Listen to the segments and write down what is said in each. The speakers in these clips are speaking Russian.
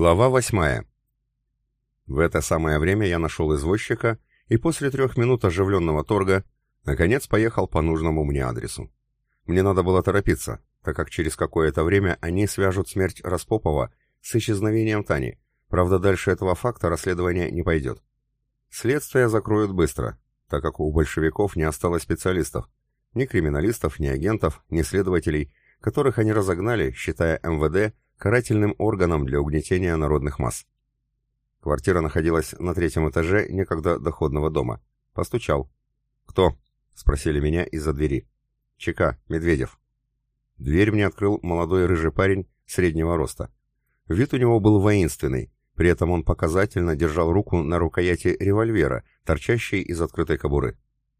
Глава восьмая. В это самое время я нашел извозчика и после трех минут оживленного торга наконец поехал по нужному мне адресу. Мне надо было торопиться, так как через какое-то время они свяжут смерть Распопова с исчезновением Тани, правда дальше этого факта расследование не пойдет. Следствие закроют быстро, так как у большевиков не осталось специалистов, ни криминалистов, ни агентов, ни следователей, которых они разогнали, считая МВД карательным органом для угнетения народных масс. Квартира находилась на третьем этаже некогда доходного дома. Постучал. «Кто?» — спросили меня из-за двери. «ЧК, Медведев». Дверь мне открыл молодой рыжий парень среднего роста. Вид у него был воинственный, при этом он показательно держал руку на рукояти револьвера, торчащей из открытой кобуры.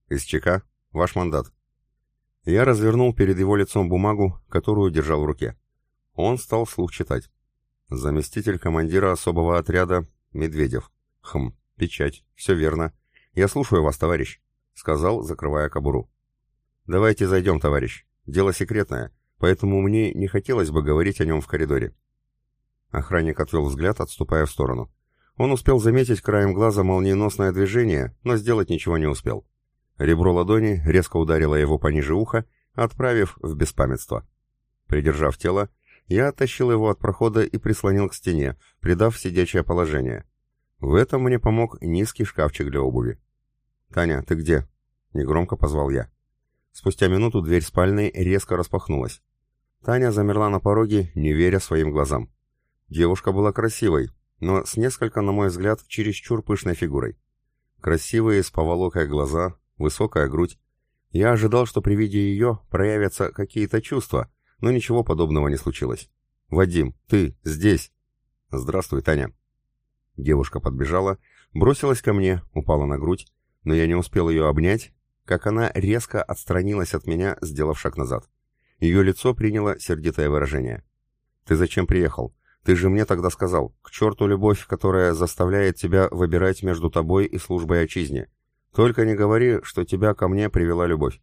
«Из ЧК? Ваш мандат». Я развернул перед его лицом бумагу, которую держал в руке. Он стал вслух читать. Заместитель командира особого отряда Медведев. Хм, печать. Все верно. Я слушаю вас, товарищ, сказал, закрывая кобуру. Давайте зайдем, товарищ. Дело секретное, поэтому мне не хотелось бы говорить о нем в коридоре. Охранник отвел взгляд, отступая в сторону. Он успел заметить краем глаза молниеносное движение, но сделать ничего не успел. Ребро ладони резко ударило его пониже уха, отправив в беспамятство. Придержав тело, я оттащил его от прохода и прислонил к стене, придав сидячее положение. В этом мне помог низкий шкафчик для обуви. «Таня, ты где?» — негромко позвал я. Спустя минуту дверь спальной резко распахнулась. Таня замерла на пороге, не веря своим глазам. Девушка была красивой, но с несколько, на мой взгляд, чересчур пышной фигурой. Красивые, с поволокой глаза, высокая грудь. Я ожидал, что при виде ее проявятся какие-то чувства, но ничего подобного не случилось. «Вадим, ты здесь!» «Здравствуй, Таня!» Девушка подбежала, бросилась ко мне, упала на грудь, но я не успел ее обнять, как она резко отстранилась от меня, сделав шаг назад. Ее лицо приняло сердитое выражение. «Ты зачем приехал? Ты же мне тогда сказал, к черту любовь, которая заставляет тебя выбирать между тобой и службой отчизне. Только не говори, что тебя ко мне привела любовь».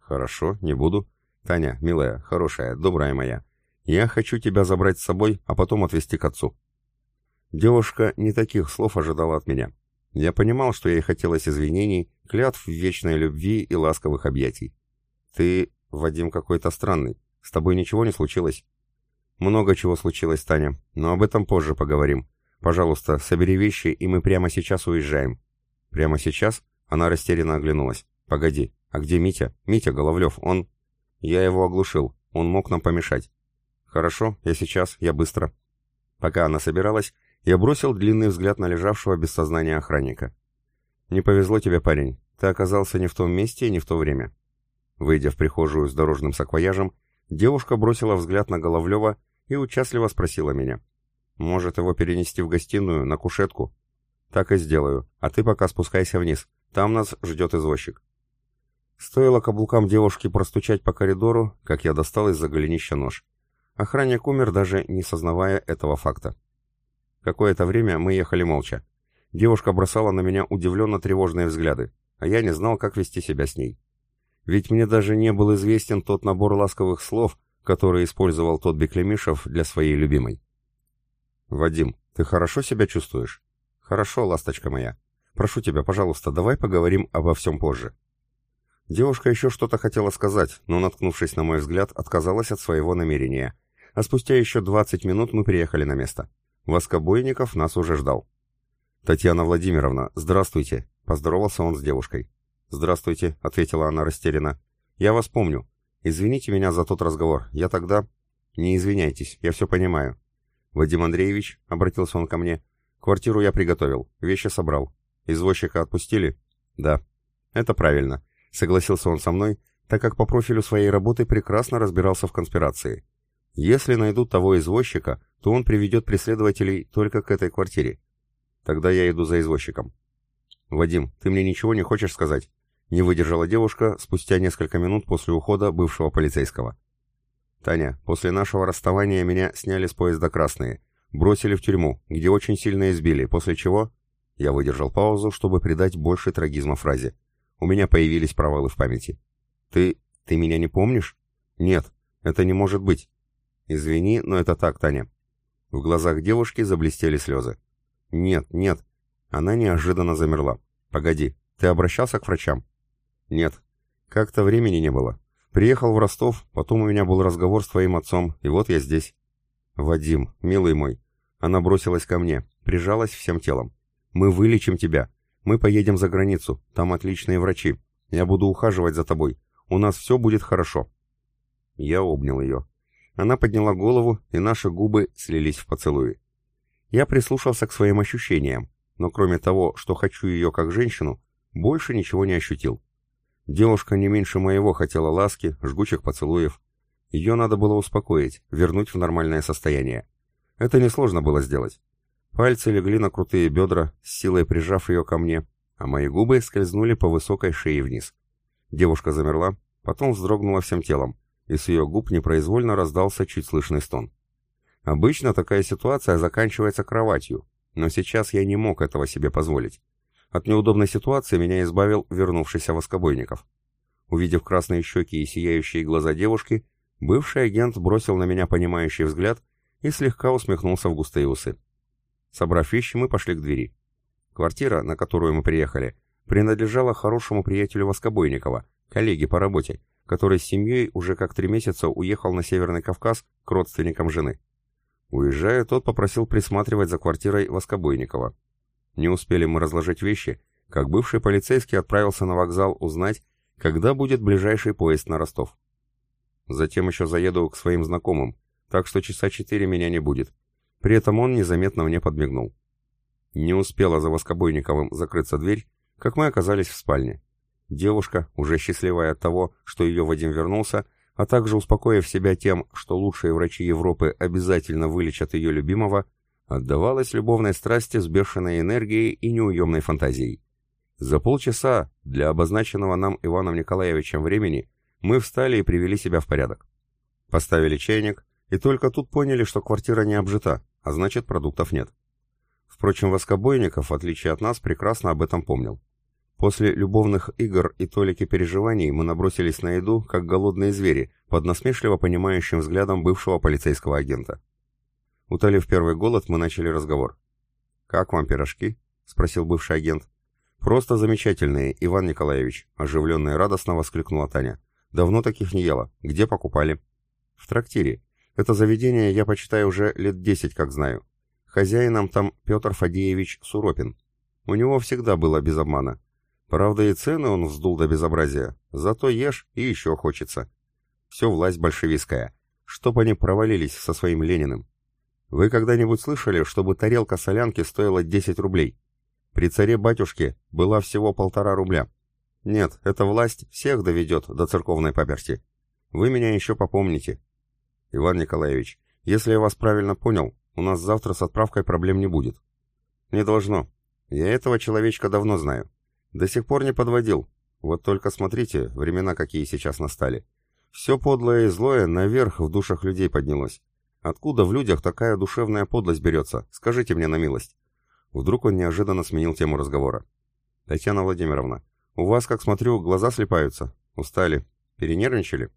«Хорошо, не буду. «Таня, милая, хорошая, добрая моя, я хочу тебя забрать с собой, а потом отвезти к отцу». Девушка не таких слов ожидала от меня. Я понимал, что ей хотелось извинений, клятв вечной любви и ласковых объятий. «Ты, Вадим, какой-то странный. С тобой ничего не случилось?» «Много чего случилось, Таня, но об этом позже поговорим. Пожалуйста, собери вещи, и мы прямо сейчас уезжаем». «Прямо сейчас?» Она растерянно оглянулась. «Погоди, а где Митя? Митя Головлев, он...» Я его оглушил, он мог нам помешать. Хорошо, я сейчас, я быстро. Пока она собиралась, я бросил длинный взгляд на лежавшего без сознания охранника. Не повезло тебе, парень. Ты оказался не в том месте и не в то время. Выйдя в прихожую с дорожным саквояжем, девушка бросила взгляд на Головлева и участливо спросила меня. «Может, его перенести в гостиную, на кушетку?» «Так и сделаю, а ты пока спускайся вниз. Там нас ждет извозчик». Стоило каблукам девушки простучать по коридору, как я достал из-за голенища нож. Охранник умер, даже не сознавая этого факта. Какое-то время мы ехали молча. Девушка бросала на меня удивленно тревожные взгляды, а я не знал, как вести себя с ней. Ведь мне даже не был известен тот набор ласковых слов, который использовал тот Беклемишев для своей любимой. «Вадим, ты хорошо себя чувствуешь?» «Хорошо, ласточка моя. Прошу тебя, пожалуйста, давай поговорим обо всем позже». Девушка еще что-то хотела сказать, но, наткнувшись на мой взгляд, отказалась от своего намерения. А спустя еще 20 минут мы приехали на место. Воскобойников нас уже ждал. «Татьяна Владимировна, здравствуйте!» — поздоровался он с девушкой. «Здравствуйте», — ответила она растерянно. «Я вас помню. Извините меня за тот разговор. Я тогда...» «Не извиняйтесь, я все понимаю». «Вадим Андреевич», — обратился он ко мне, — «квартиру я приготовил, вещи собрал. Извозчика отпустили?» «Да». «Это правильно. Согласился он со мной, так как по профилю своей работы прекрасно разбирался в конспирации. Если найдут того извозчика, то он приведет преследователей только к этой квартире. Тогда я иду за извозчиком. «Вадим, ты мне ничего не хочешь сказать?» Не выдержала девушка спустя несколько минут после ухода бывшего полицейского. «Таня, после нашего расставания меня сняли с поезда красные, бросили в тюрьму, где очень сильно избили, после чего...» Я выдержал паузу, чтобы придать больше трагизма фразе. У меня появились провалы в памяти. Ты... ты меня не помнишь? Нет, это не может быть. Извини, но это так, Таня. В глазах девушки заблестели слезы. «Нет, нет». Она неожиданно замерла. «Погоди, ты обращался к врачам?» «Нет. Как-то времени не было. Приехал в Ростов, потом у меня был разговор с твоим отцом, и вот я здесь». «Вадим, милый мой». Она бросилась ко мне, прижалась всем телом. «Мы вылечим тебя. Мы поедем за границу. Там отличные врачи. Я буду ухаживать за тобой. У нас все будет хорошо». Я обнял ее. Она подняла голову, и наши губы слились в поцелуи. Я прислушался к своим ощущениям, но кроме того, что хочу ее как женщину, больше ничего не ощутил. Девушка не меньше моего хотела ласки, жгучих поцелуев. Ее надо было успокоить, вернуть в нормальное состояние. Это несложно было сделать. Пальцы легли на крутые бедра, с силой прижав ее ко мне, а мои губы скользнули по высокой шее вниз. Девушка замерла, потом вздрогнула всем телом, и с ее губ непроизвольно раздался чуть слышный стон. Обычно такая ситуация заканчивается кроватью, но сейчас я не мог этого себе позволить. От неудобной ситуации меня избавил вернувшийся Воскобойников. Увидев красные щеки и сияющие глаза девушки, бывший агент бросил на меня понимающий взгляд и слегка усмехнулся в густые усы. Собрав вещи, мы пошли к двери. Квартира, на которую мы приехали, принадлежала хорошему приятелю Воскобойникова, коллеге по работе, который с семьей уже как три месяца уехал на Северный Кавказ к родственникам жены. Уезжая, тот попросил присматривать за квартирой Воскобойникова. Не успели мы разложить вещи, как бывший полицейский отправился на вокзал узнать, когда будет ближайший поезд на Ростов. Затем еще заеду к своим знакомым, так что часа четыре меня не будет. При этом он незаметно мне подмигнул. Не успела за Воскобойниковым закрыться дверь, как мы оказались в спальне. Девушка, уже счастливая от того, что ее Вадим вернулся, а также успокоив себя тем, что лучшие врачи Европы обязательно вылечат ее любимого, отдавалась любовной страсти с бешеной энергией и неуемной фантазией. За полчаса для обозначенного нам Иваном Николаевичем времени мы встали и привели себя в порядок. Поставили чайник, и только тут поняли, что квартира не обжита, а значит продуктов нет. Впрочем, Воскобойников, в отличие от нас, прекрасно об этом помнил. После любовных игр и толики переживаний мы набросились на еду, как голодные звери, под насмешливо понимающим взглядом бывшего полицейского агента. Утолив первый голод, мы начали разговор. «Как вам пирожки?» — спросил бывший агент. «Просто замечательные, Иван Николаевич», — оживленно и радостно воскликнула Таня. «Давно таких не ела. Где покупали?» «В трактире. Это заведение я почитаю уже лет десять, как знаю. Хозяином там Петр Фадеевич Суропин. У него всегда было без обмана. Правда, и цены он вздул до безобразия. Зато ешь и еще хочется. Все власть большевистская. Чтоб они провалились со своим Лениным. Вы когда-нибудь слышали, чтобы тарелка солянки стоила 10 рублей? При царе-батюшке была всего полтора рубля. Нет, эта власть всех доведет до церковной паперти. Вы меня еще попомните. Иван Николаевич, если я вас правильно понял, у нас завтра с отправкой проблем не будет. Не должно. Я этого человечка давно знаю. До сих пор не подводил. Вот только смотрите, времена какие сейчас настали. Все подлое и злое наверх в душах людей поднялось. Откуда в людях такая душевная подлость берется? Скажите мне на милость. Вдруг он неожиданно сменил тему разговора. Татьяна Владимировна, у вас, как смотрю, глаза слепаются. Устали. Перенервничали?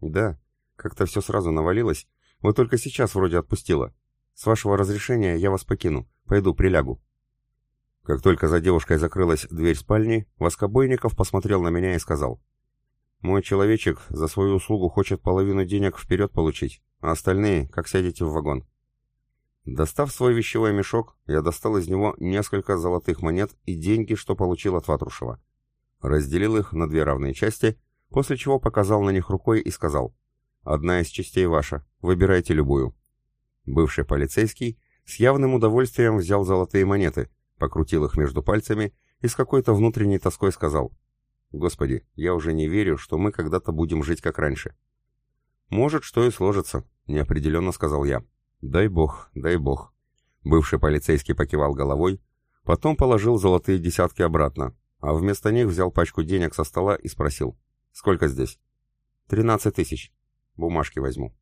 Да. Как-то все сразу навалилось. Вот только сейчас вроде отпустила. С вашего разрешения я вас покину. Пойду прилягу. Как только за девушкой закрылась дверь спальни, Воскобойников посмотрел на меня и сказал. «Мой человечек за свою услугу хочет половину денег вперед получить, а остальные, как сядете в вагон». Достав свой вещевой мешок, я достал из него несколько золотых монет и деньги, что получил от Ватрушева. Разделил их на две равные части, после чего показал на них рукой и сказал. «Одна из частей ваша, выбирайте любую». Бывший полицейский с явным удовольствием взял золотые монеты, покрутил их между пальцами и с какой-то внутренней тоской сказал, «Господи, я уже не верю, что мы когда-то будем жить как раньше». «Может, что и сложится», — неопределенно сказал я. «Дай бог, дай бог». Бывший полицейский покивал головой, потом положил золотые десятки обратно, а вместо них взял пачку денег со стола и спросил, «Сколько здесь?» «Тринадцать тысяч. Бумажки возьму».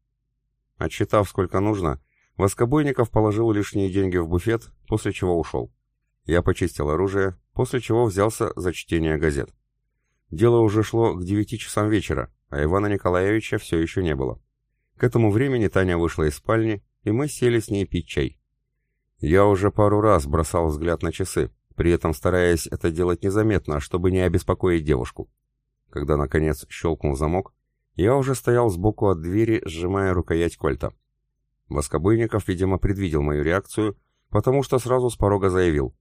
Отсчитав, сколько нужно, Воскобойников положил лишние деньги в буфет, после чего ушел. Я почистил оружие, после чего взялся за чтение газет. Дело уже шло к девяти часам вечера, а Ивана Николаевича все еще не было. К этому времени Таня вышла из спальни, и мы сели с ней пить чай. Я уже пару раз бросал взгляд на часы, при этом стараясь это делать незаметно, чтобы не обеспокоить девушку. Когда, наконец, щелкнул замок, я уже стоял сбоку от двери, сжимая рукоять кольта. Воскобойников, видимо, предвидел мою реакцию, потому что сразу с порога заявил.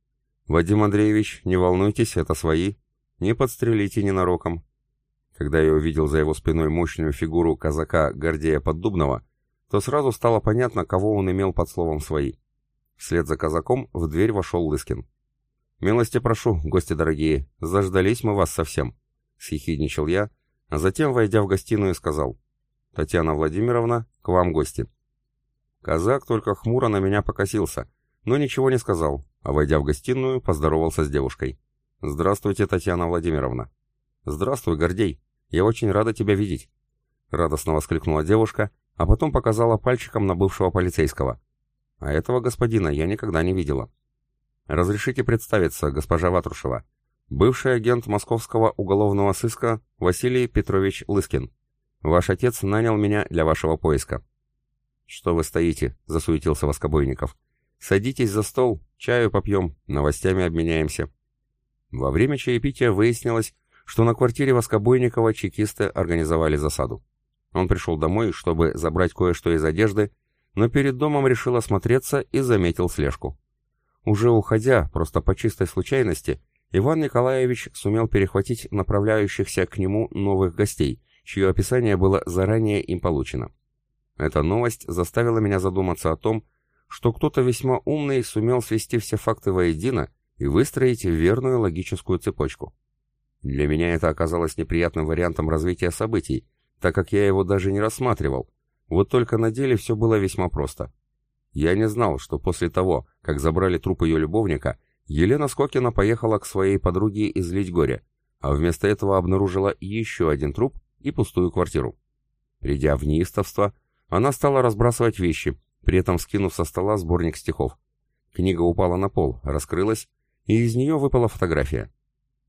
«Вадим Андреевич, не волнуйтесь, это свои. Не подстрелите ненароком». Когда я увидел за его спиной мощную фигуру казака Гордея Поддубного, то сразу стало понятно, кого он имел под словом «свои». Вслед за казаком в дверь вошел Лыскин. «Милости прошу, гости дорогие, заждались мы вас совсем», — съехидничал я, а затем, войдя в гостиную, сказал, «Татьяна Владимировна, к вам гости». Казак только хмуро на меня покосился, но ничего не сказал, а, войдя в гостиную, поздоровался с девушкой. «Здравствуйте, Татьяна Владимировна». «Здравствуй, Гордей. Я очень рада тебя видеть». Радостно воскликнула девушка, а потом показала пальчиком на бывшего полицейского. А этого господина я никогда не видела. Разрешите представиться, госпожа Ватрушева. Бывший агент московского уголовного сыска Василий Петрович Лыскин. Ваш отец нанял меня для вашего поиска. Что вы стоите? засуетился Воскобойников. Садитесь за стол, чаю попьем, новостями обменяемся. Во время чаепития выяснилось, что на квартире Воскобойникова чекисты организовали засаду. Он пришел домой, чтобы забрать кое-что из одежды, но перед домом решил осмотреться и заметил слежку. Уже уходя, просто по чистой случайности, Иван Николаевич сумел перехватить направляющихся к нему новых гостей, чье описание было заранее им получено. Эта новость заставила меня задуматься о том, что кто-то весьма умный сумел свести все факты воедино и выстроить верную логическую цепочку. Для меня это оказалось неприятным вариантом развития событий, так как я его даже не рассматривал, вот только на деле все было весьма просто. Я не знал, что после того, как забрали труп ее любовника, Елена Скокина поехала к своей подруге излить горе, а вместо этого обнаружила еще один труп и пустую квартиру. Придя в неистовство, она стала разбрасывать вещи, при этом скинув со стола сборник стихов. Книга упала на пол, раскрылась, и из нее выпала фотография.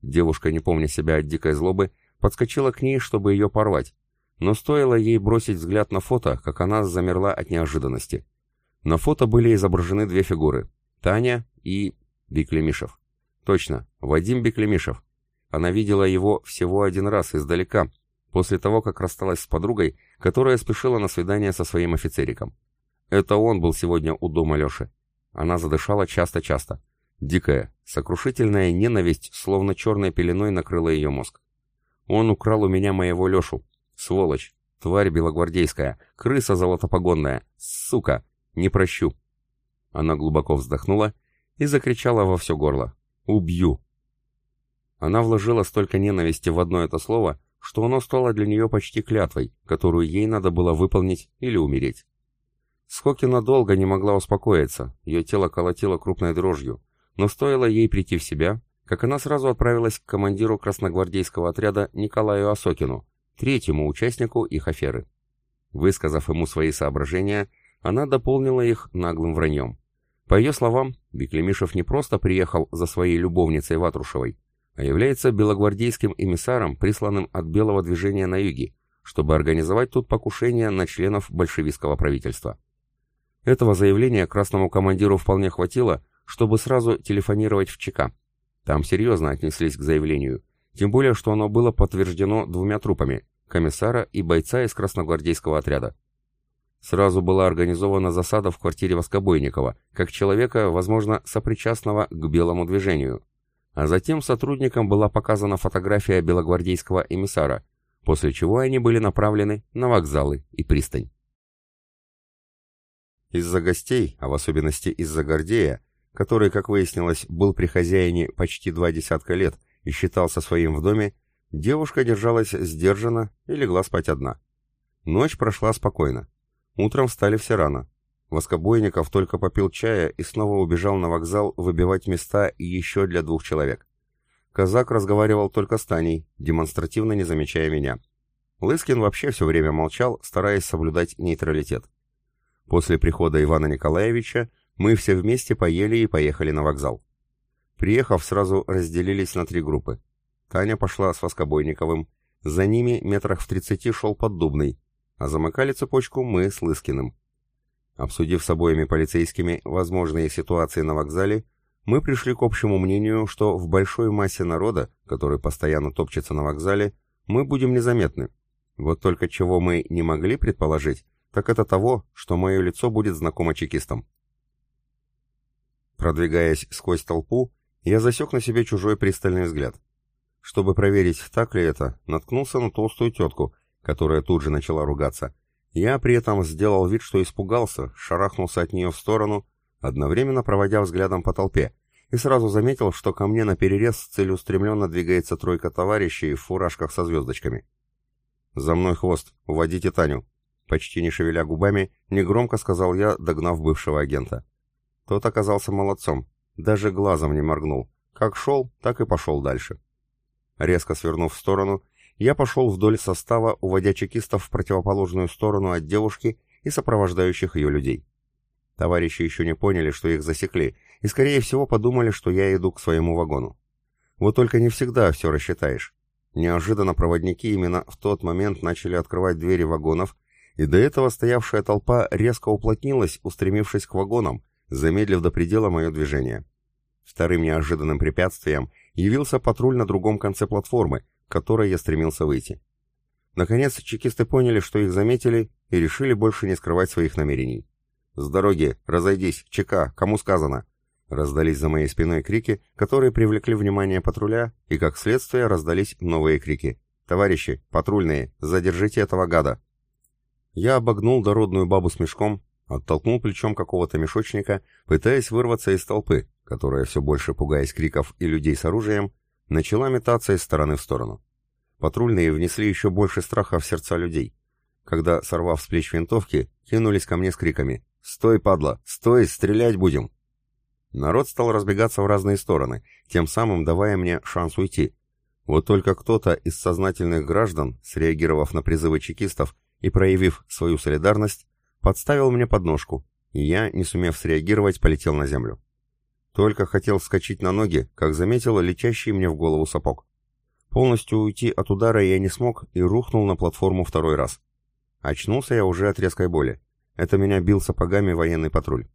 Девушка, не помня себя от дикой злобы, подскочила к ней, чтобы ее порвать, но стоило ей бросить взгляд на фото, как она замерла от неожиданности. На фото были изображены две фигуры — Таня и Беклемишев. Точно, Вадим Беклемишев. Она видела его всего один раз издалека, после того, как рассталась с подругой, которая спешила на свидание со своим офицериком. Это он был сегодня у дома Леши. Она задышала часто-часто. Дикая, сокрушительная ненависть, словно черной пеленой накрыла ее мозг. Он украл у меня моего Лешу, Сволочь, тварь белогвардейская, крыса золотопогонная, сука, не прощу. Она глубоко вздохнула и закричала во все горло. «Убью!» Она вложила столько ненависти в одно это слово, что оно стало для нее почти клятвой, которую ей надо было выполнить или умереть. Скокина долго не могла успокоиться, ее тело колотило крупной дрожью, но стоило ей прийти в себя, как она сразу отправилась к командиру красногвардейского отряда Николаю Осокину, третьему участнику их аферы. Высказав ему свои соображения, она дополнила их наглым враньем. По ее словам, Беклемишев не просто приехал за своей любовницей Ватрушевой, а является белогвардейским эмиссаром, присланным от белого движения на юге, чтобы организовать тут покушение на членов большевистского правительства. Этого заявления красному командиру вполне хватило, чтобы сразу телефонировать в ЧК. Там серьезно отнеслись к заявлению, тем более, что оно было подтверждено двумя трупами – комиссара и бойца из красногвардейского отряда. Сразу была организована засада в квартире Воскобойникова, как человека, возможно, сопричастного к белому движению. А затем сотрудникам была показана фотография белогвардейского эмиссара, после чего они были направлены на вокзалы и пристань. Из-за гостей, а в особенности из-за Гордея, который, как выяснилось, был при хозяине почти два десятка лет и считался своим в доме, девушка держалась сдержанно и легла спать одна. Ночь прошла спокойно. Утром встали все рано. Воскобойников только попил чая и снова убежал на вокзал выбивать места еще для двух человек. Казак разговаривал только с Таней, демонстративно не замечая меня. Лыскин вообще все время молчал, стараясь соблюдать нейтралитет. После прихода Ивана Николаевича мы все вместе поели и поехали на вокзал. Приехав, сразу разделились на три группы. Таня пошла с Воскобойниковым, за ними метрах в тридцати шел Поддубный, а замыкали цепочку мы с Лыскиным. Обсудив с обоими полицейскими возможные ситуации на вокзале, мы пришли к общему мнению, что в большой массе народа, который постоянно топчется на вокзале, мы будем незаметны. Вот только чего мы не могли предположить, так это того, что мое лицо будет знакомо чекистам. Продвигаясь сквозь толпу, я засек на себе чужой пристальный взгляд. Чтобы проверить, так ли это, наткнулся на толстую тетку, которая тут же начала ругаться. Я при этом сделал вид, что испугался, шарахнулся от нее в сторону, одновременно проводя взглядом по толпе, и сразу заметил, что ко мне на перерез целеустремленно двигается тройка товарищей в фуражках со звездочками. «За мной хвост, уводите Таню!» Почти не шевеля губами, негромко сказал я, догнав бывшего агента. Тот оказался молодцом, даже глазом не моргнул. Как шел, так и пошел дальше. Резко свернув в сторону, я пошел вдоль состава, уводя чекистов в противоположную сторону от девушки и сопровождающих ее людей. Товарищи еще не поняли, что их засекли, и, скорее всего, подумали, что я иду к своему вагону. Вот только не всегда все рассчитаешь. Неожиданно проводники именно в тот момент начали открывать двери вагонов, и до этого стоявшая толпа резко уплотнилась, устремившись к вагонам, замедлив до предела мое движение. Вторым неожиданным препятствием явился патруль на другом конце платформы, к которой я стремился выйти. Наконец, чекисты поняли, что их заметили, и решили больше не скрывать своих намерений. «С дороги! Разойдись! ЧК! Кому сказано!» Раздались за моей спиной крики, которые привлекли внимание патруля, и как следствие раздались новые крики. «Товарищи, патрульные, задержите этого гада!» Я обогнул дородную бабу с мешком, оттолкнул плечом какого-то мешочника, пытаясь вырваться из толпы, которая, все больше пугаясь криков и людей с оружием, начала метаться из стороны в сторону. Патрульные внесли еще больше страха в сердца людей, когда, сорвав с плеч винтовки, кинулись ко мне с криками «Стой, падла! Стой! Стрелять будем!» Народ стал разбегаться в разные стороны, тем самым давая мне шанс уйти. Вот только кто-то из сознательных граждан, среагировав на призывы чекистов и проявив свою солидарность, подставил мне подножку, и я, не сумев среагировать, полетел на землю. Только хотел вскочить на ноги, как заметил летящий мне в голову сапог. Полностью уйти от удара я не смог и рухнул на платформу второй раз. Очнулся я уже от резкой боли. Это меня бил сапогами военный патруль.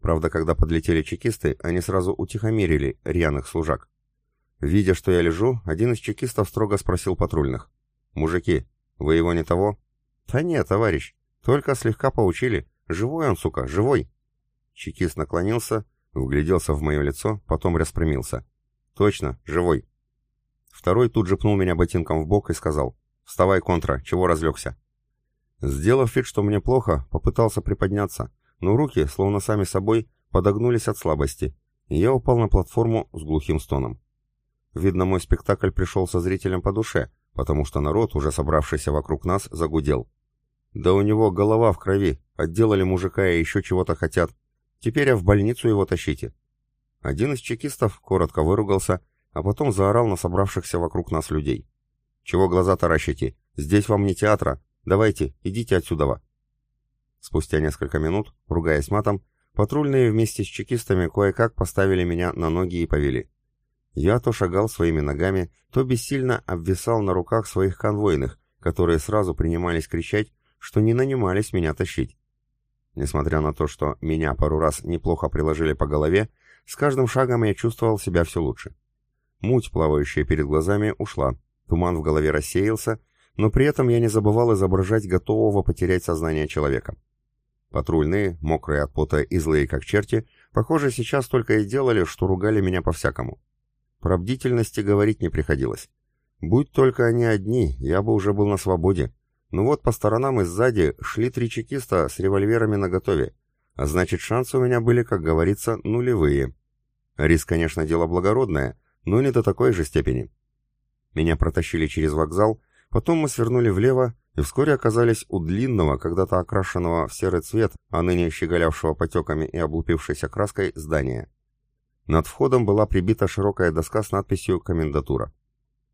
Правда, когда подлетели чекисты, они сразу утихомирили рьяных служак. Видя, что я лежу, один из чекистов строго спросил патрульных. «Мужики, вы его не того?» «Да нет, товарищ, только слегка поучили. Живой он, сука, живой!» Чекист наклонился, вгляделся в мое лицо, потом распрямился. «Точно, живой!» Второй тут же пнул меня ботинком в бок и сказал. «Вставай, контра, чего разлегся?» Сделав вид, что мне плохо, попытался приподняться, но руки, словно сами собой, подогнулись от слабости, и я упал на платформу с глухим стоном. Видно, мой спектакль пришел со зрителям по душе, потому что народ, уже собравшийся вокруг нас, загудел. Да у него голова в крови, отделали мужика и еще чего-то хотят. Теперь я в больницу его тащите. Один из чекистов коротко выругался, а потом заорал на собравшихся вокруг нас людей. «Чего глаза таращите? Здесь вам не театра. Давайте, идите отсюда!» Спустя несколько минут, ругаясь матом, патрульные вместе с чекистами кое-как поставили меня на ноги и повели. Я то шагал своими ногами, то бессильно обвисал на руках своих конвойных, которые сразу принимались кричать, что не нанимались меня тащить. Несмотря на то, что меня пару раз неплохо приложили по голове, с каждым шагом я чувствовал себя все лучше. Муть, плавающая перед глазами, ушла, туман в голове рассеялся, но при этом я не забывал изображать готового потерять сознание человека. Патрульные, мокрые от пота и злые как черти, похоже, сейчас только и делали, что ругали меня по-всякому. Про бдительности говорить не приходилось. Будь только они одни, я бы уже был на свободе. Ну вот по сторонам и сзади шли три чекиста с револьверами наготове, а значит шансы у меня были, как говорится, нулевые. Риск, конечно, дело благородное, но не до такой же степени. Меня протащили через вокзал, потом мы свернули влево и вскоре оказались у длинного, когда-то окрашенного в серый цвет, а ныне щеголявшего потеками и облупившейся краской, здания. Над входом была прибита широкая доска с надписью «Комендатура».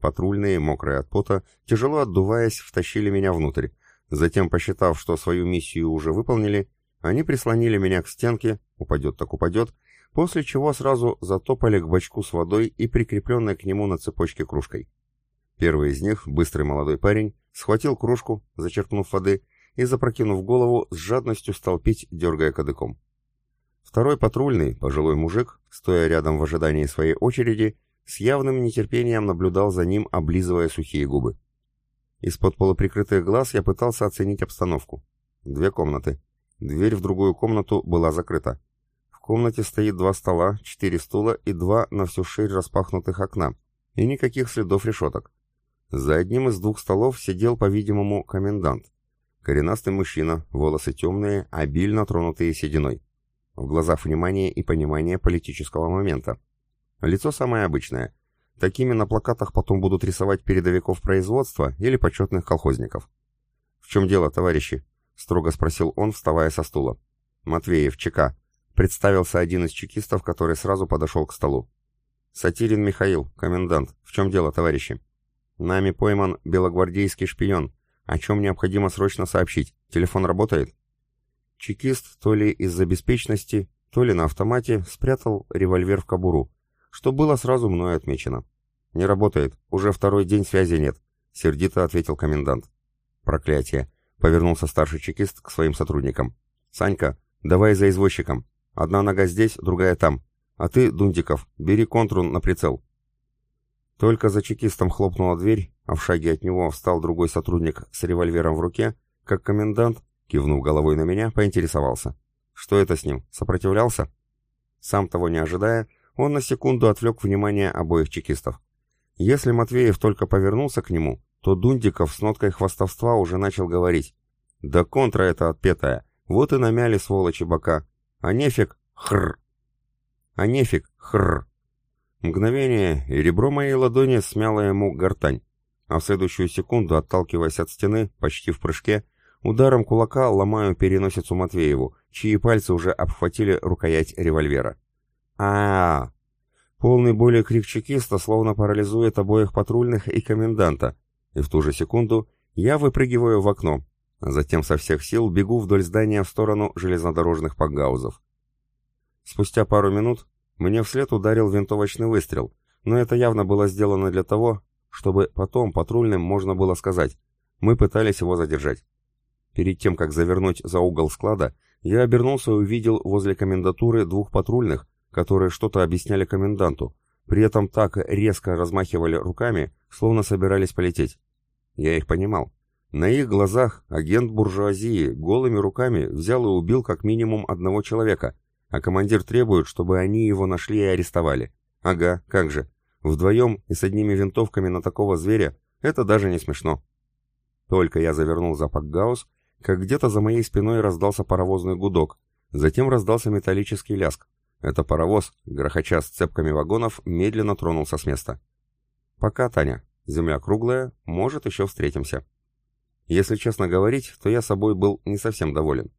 Патрульные, мокрые от пота, тяжело отдуваясь, втащили меня внутрь. Затем, посчитав, что свою миссию уже выполнили, они прислонили меня к стенке, упадет так упадет, после чего сразу затопали к бачку с водой и прикрепленной к нему на цепочке кружкой. Первый из них, быстрый молодой парень, схватил кружку, зачерпнув воды, и, запрокинув голову, с жадностью стал пить, дергая кадыком. Второй патрульный, пожилой мужик, стоя рядом в ожидании своей очереди, с явным нетерпением наблюдал за ним, облизывая сухие губы. Из-под полуприкрытых глаз я пытался оценить обстановку. Две комнаты. Дверь в другую комнату была закрыта. В комнате стоит два стола, четыре стула и два на всю ширь распахнутых окна, и никаких следов решеток. За одним из двух столов сидел, по-видимому, комендант. Коренастый мужчина, волосы темные, обильно тронутые сединой. В глазах внимание и понимание политического момента. Лицо самое обычное. Такими на плакатах потом будут рисовать передовиков производства или почетных колхозников. «В чем дело, товарищи?» — строго спросил он, вставая со стула. «Матвеев, ЧК», — представился один из чекистов, который сразу подошел к столу. «Сатирин Михаил, комендант. В чем дело, товарищи?» «Нами пойман белогвардейский шпион. О чем необходимо срочно сообщить? Телефон работает?» Чекист то ли из-за беспечности, то ли на автомате спрятал револьвер в кобуру, что было сразу мной отмечено. «Не работает. Уже второй день связи нет», — сердито ответил комендант. «Проклятие. Повернулся старший чекист к своим сотрудникам. «Санька, давай за извозчиком. Одна нога здесь, другая там. А ты, Дундиков, бери контру на прицел». Только за чекистом хлопнула дверь, а в шаге от него встал другой сотрудник с револьвером в руке, как комендант, кивнув головой на меня, поинтересовался. Что это с ним? Сопротивлялся? Сам того не ожидая, он на секунду отвлек внимание обоих чекистов. Если Матвеев только повернулся к нему, то Дундиков с ноткой хвастовства уже начал говорить. «Да контра это отпетая, вот и намяли сволочи бока. А нефиг, хр. А нефиг, хр. Мгновение, и ребро моей ладони смяло ему гортань, а в следующую секунду, отталкиваясь от стены, почти в прыжке, ударом кулака ломаю переносицу Матвееву, чьи пальцы уже обхватили рукоять револьвера. А! Полный боли крик чекиста словно парализует обоих патрульных и коменданта, и в ту же секунду я выпрыгиваю в окно, а затем со всех сил бегу вдоль здания в сторону железнодорожных пакгаузов. Спустя пару минут мне вслед ударил винтовочный выстрел, но это явно было сделано для того, чтобы потом патрульным можно было сказать «мы пытались его задержать». Перед тем, как завернуть за угол склада, я обернулся и увидел возле комендатуры двух патрульных, которые что-то объясняли коменданту, при этом так резко размахивали руками, словно собирались полететь. Я их понимал. На их глазах агент буржуазии голыми руками взял и убил как минимум одного человека, а командир требует, чтобы они его нашли и арестовали. Ага, как же. Вдвоем и с одними винтовками на такого зверя это даже не смешно. Только я завернул за пакгаус, как где-то за моей спиной раздался паровозный гудок, затем раздался металлический ляск. Это паровоз, грохоча с цепками вагонов, медленно тронулся с места. «Пока, Таня. Земля круглая, может, еще встретимся». Если честно говорить, то я собой был не совсем доволен.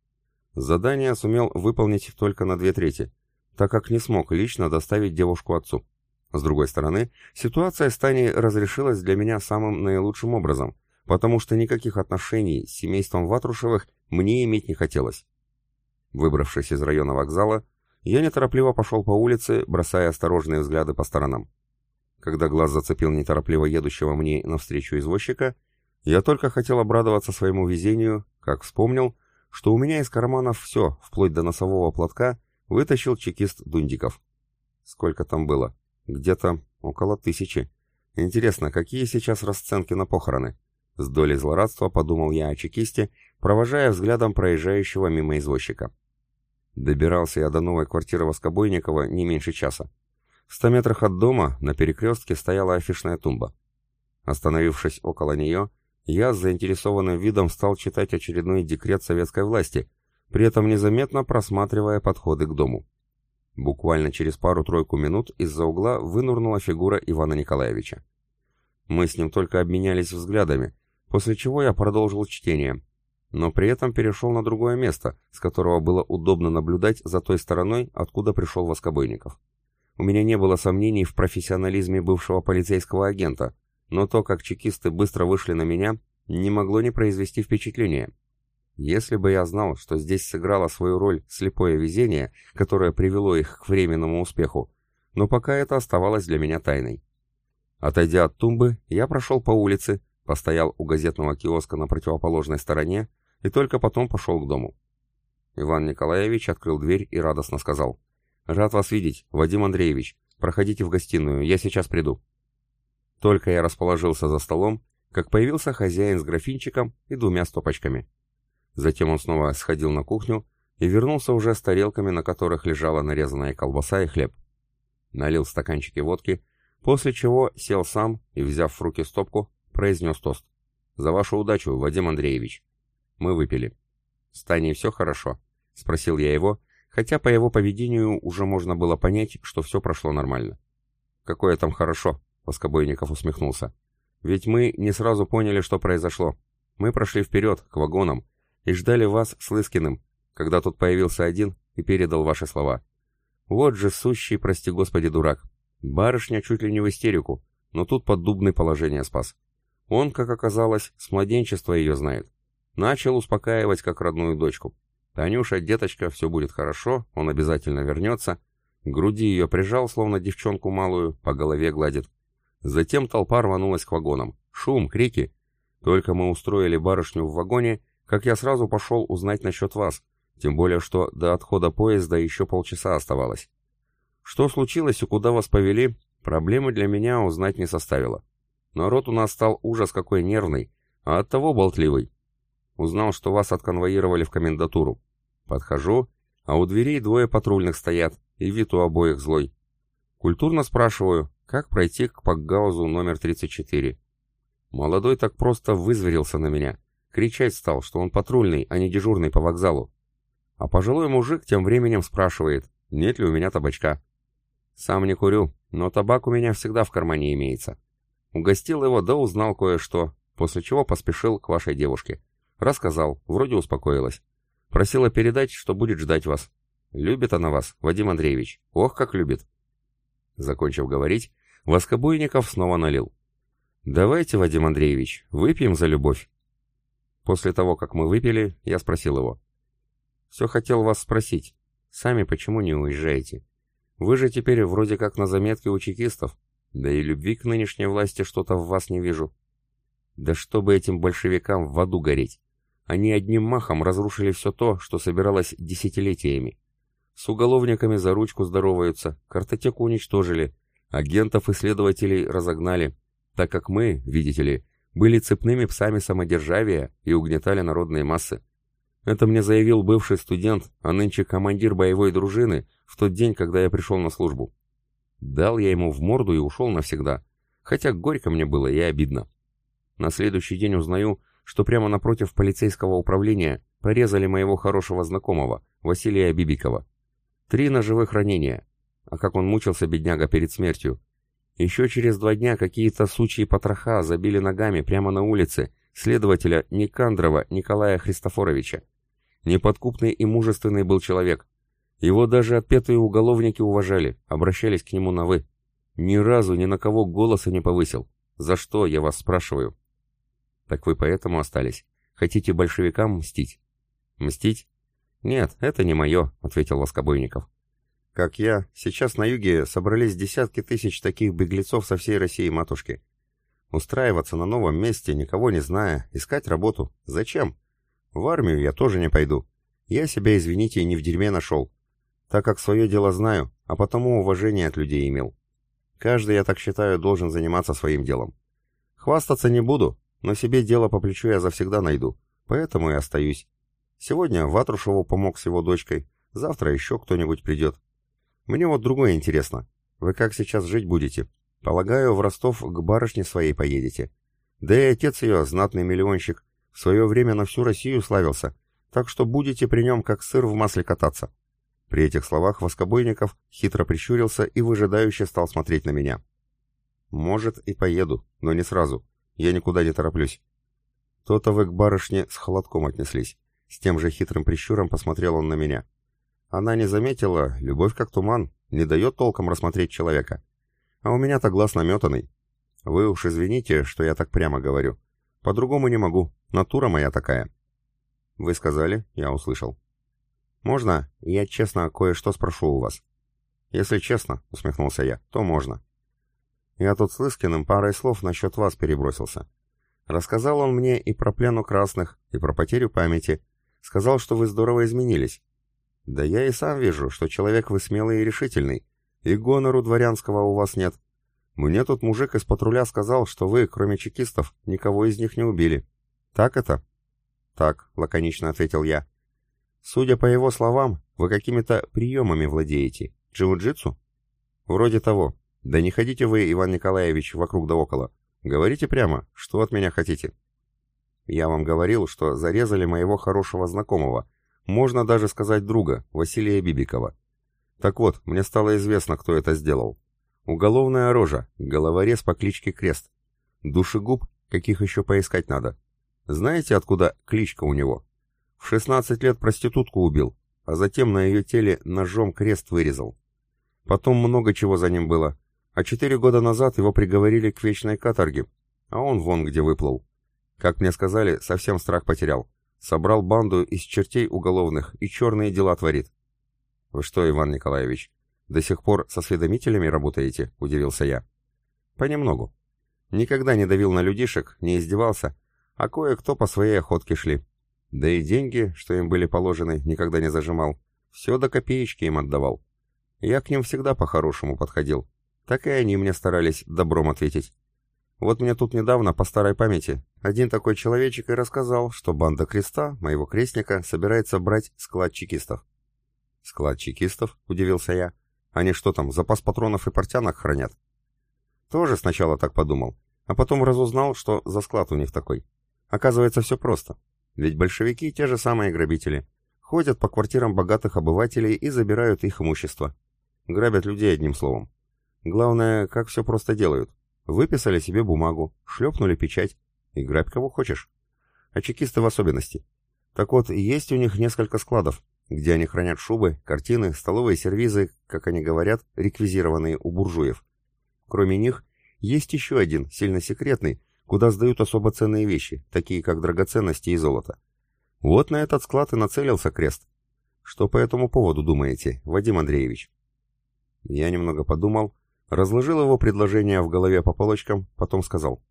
Задание сумел выполнить только на две трети, так как не смог лично доставить девушку отцу. С другой стороны, ситуация с Таней разрешилась для меня самым наилучшим образом, потому что никаких отношений с семейством Ватрушевых мне иметь не хотелось. Выбравшись из района вокзала, я неторопливо пошел по улице, бросая осторожные взгляды по сторонам. Когда глаз зацепил неторопливо едущего мне навстречу извозчика, я только хотел обрадоваться своему везению, как вспомнил, что у меня из карманов все, вплоть до носового платка, вытащил чекист Дундиков. Сколько там было? Где-то около тысячи. Интересно, какие сейчас расценки на похороны? С долей злорадства подумал я о чекисте, провожая взглядом проезжающего мимо извозчика. Добирался я до новой квартиры Воскобойникова не меньше часа. В ста метрах от дома на перекрестке стояла афишная тумба. Остановившись около нее, я с заинтересованным видом стал читать очередной декрет советской власти, при этом незаметно просматривая подходы к дому. Буквально через пару-тройку минут из-за угла вынурнула фигура Ивана Николаевича. Мы с ним только обменялись взглядами, после чего я продолжил чтение, но при этом перешел на другое место, с которого было удобно наблюдать за той стороной, откуда пришел Воскобойников. У меня не было сомнений в профессионализме бывшего полицейского агента, но то, как чекисты быстро вышли на меня, не могло не произвести впечатления. Если бы я знал, что здесь сыграло свою роль слепое везение, которое привело их к временному успеху, но пока это оставалось для меня тайной. Отойдя от тумбы, я прошел по улице, постоял у газетного киоска на противоположной стороне и только потом пошел к дому. Иван Николаевич открыл дверь и радостно сказал. «Рад вас видеть, Вадим Андреевич. Проходите в гостиную, я сейчас приду». Только я расположился за столом, как появился хозяин с графинчиком и двумя стопочками. Затем он снова сходил на кухню и вернулся уже с тарелками, на которых лежала нарезанная колбаса и хлеб. Налил стаканчики водки, после чего сел сам и, взяв в руки стопку, произнес тост. «За вашу удачу, Вадим Андреевич». Мы выпили. «С Таней все хорошо?» — спросил я его, хотя по его поведению уже можно было понять, что все прошло нормально. «Какое там хорошо?» — Воскобойников усмехнулся. «Ведь мы не сразу поняли, что произошло. Мы прошли вперед, к вагонам, и ждали вас с Лыскиным, когда тут появился один и передал ваши слова. Вот же сущий, прости господи, дурак. Барышня чуть ли не в истерику, но тут поддубный положение спас. Он, как оказалось, с младенчества ее знает. Начал успокаивать, как родную дочку. «Танюша, деточка, все будет хорошо, он обязательно вернется». К груди ее прижал, словно девчонку малую, по голове гладит. Затем толпа рванулась к вагонам. Шум, крики. Только мы устроили барышню в вагоне, как я сразу пошел узнать насчет вас, тем более, что до отхода поезда еще полчаса оставалось. Что случилось и куда вас повели, проблемы для меня узнать не составило. Народ у нас стал ужас какой нервный, а оттого болтливый. Узнал, что вас отконвоировали в комендатуру. Подхожу, а у дверей двое патрульных стоят, и вид у обоих злой. Культурно спрашиваю, как пройти к Пакгаузу номер 34. Молодой так просто вызверился на меня. Кричать стал, что он патрульный, а не дежурный по вокзалу. А пожилой мужик тем временем спрашивает, нет ли у меня табачка. Сам не курю, но табак у меня всегда в кармане имеется. Угостил его, да узнал кое-что, после чего поспешил к вашей девушке. Рассказал, вроде успокоилась. Просила передать, что будет ждать вас. Любит она вас, Вадим Андреевич. Ох, как любит. Закончив говорить, Воскобойников снова налил. «Давайте, Вадим Андреевич, выпьем за любовь». После того, как мы выпили, я спросил его. «Все хотел вас спросить. Сами почему не уезжаете? Вы же теперь вроде как на заметке у чекистов. Да и любви к нынешней власти что-то в вас не вижу. Да чтобы этим большевикам в аду гореть. Они одним махом разрушили все то, что собиралось десятилетиями. С уголовниками за ручку здороваются, картотеку уничтожили, агентов и следователей разогнали, так как мы, видите ли, были цепными псами самодержавия и угнетали народные массы. Это мне заявил бывший студент, а нынче командир боевой дружины, в тот день, когда я пришел на службу. Дал я ему в морду и ушел навсегда, хотя горько мне было и обидно. На следующий день узнаю, что прямо напротив полицейского управления порезали моего хорошего знакомого, Василия Бибикова. Три ножевых ранения. А как он мучился, бедняга, перед смертью. Еще через два дня какие-то сучьи потроха забили ногами прямо на улице следователя Никандрова Николая Христофоровича. Неподкупный и мужественный был человек. Его даже отпетые уголовники уважали, обращались к нему на «вы». Ни разу ни на кого голоса не повысил. За что, я вас спрашиваю? Так вы поэтому остались? Хотите большевикам мстить? Мстить? Нет, это не мое, ответил Воскобойников. Как я, сейчас на юге собрались десятки тысяч таких беглецов со всей России матушки. Устраиваться на новом месте, никого не зная, искать работу. Зачем? В армию я тоже не пойду. Я себя, извините, не в дерьме нашел. Так как свое дело знаю, а потому уважение от людей имел. Каждый, я так считаю, должен заниматься своим делом. Хвастаться не буду, но себе дело по плечу я завсегда найду, поэтому и остаюсь. Сегодня Ватрушеву помог с его дочкой, завтра еще кто-нибудь придет. Мне вот другое интересно. Вы как сейчас жить будете? Полагаю, в Ростов к барышне своей поедете. Да и отец ее, знатный миллионщик, в свое время на всю Россию славился, так что будете при нем как сыр в масле кататься». При этих словах Воскобойников хитро прищурился и выжидающе стал смотреть на меня. «Может, и поеду, но не сразу. Я никуда не тороплюсь». То-то вы к барышне с холодком отнеслись. С тем же хитрым прищуром посмотрел он на меня. Она не заметила, любовь как туман, не дает толком рассмотреть человека. А у меня-то глаз наметанный. Вы уж извините, что я так прямо говорю. По-другому не могу, натура моя такая. Вы сказали, я услышал. Можно, я честно кое-что спрошу у вас? Если честно, усмехнулся я, то можно. Я тут с Лыскиным парой слов насчет вас перебросился. Рассказал он мне и про плену красных, и про потерю памяти. Сказал, что вы здорово изменились. Да я и сам вижу, что человек вы смелый и решительный, и гонору дворянского у вас нет. Мне тут мужик из патруля сказал, что вы, кроме чекистов, никого из них не убили. Так это? Так, лаконично ответил я. Судя по его словам, вы какими-то приемами владеете. Джиу-джитсу? Вроде того. Да не ходите вы, Иван Николаевич, вокруг да около. Говорите прямо, что от меня хотите. Я вам говорил, что зарезали моего хорошего знакомого, можно даже сказать друга, Василия Бибикова. Так вот, мне стало известно, кто это сделал. Уголовная рожа, головорез по кличке Крест. Душегуб, каких еще поискать надо. Знаете, откуда кличка у него? В 16 лет проститутку убил, а затем на ее теле ножом крест вырезал. Потом много чего за ним было, а четыре года назад его приговорили к вечной каторге, а он вон где выплыл. Как мне сказали, совсем страх потерял. Собрал банду из чертей уголовных и черные дела творит. «Вы что, Иван Николаевич, до сих пор со осведомителями работаете?» — удивился я. «Понемногу. Никогда не давил на людишек, не издевался, а кое-кто по своей охотке шли. Да и деньги, что им были положены, никогда не зажимал. Все до копеечки им отдавал. Я к ним всегда по-хорошему подходил. Так и они мне старались добром ответить. Вот мне тут недавно, по старой памяти, один такой человечек и рассказал, что банда Креста, моего крестника, собирается брать склад чекистов. «Склад чекистов?» — удивился я. «Они что там, запас патронов и портянок хранят?» Тоже сначала так подумал, а потом разузнал, что за склад у них такой. Оказывается, все просто. Ведь большевики те же самые грабители. Ходят по квартирам богатых обывателей и забирают их имущество. Грабят людей одним словом. Главное, как все просто делают. Выписали себе бумагу, шлепнули печать, и грабь кого хочешь. А чекисты в особенности. Так вот, есть у них несколько складов, где они хранят шубы, картины, столовые сервизы, как они говорят, реквизированные у буржуев. Кроме них, есть еще один, сильно секретный, куда сдают особо ценные вещи, такие как драгоценности и золото. Вот на этот склад и нацелился крест. Что по этому поводу думаете, Вадим Андреевич? Я немного подумал, разложил его предложение в голове по полочкам, потом сказал.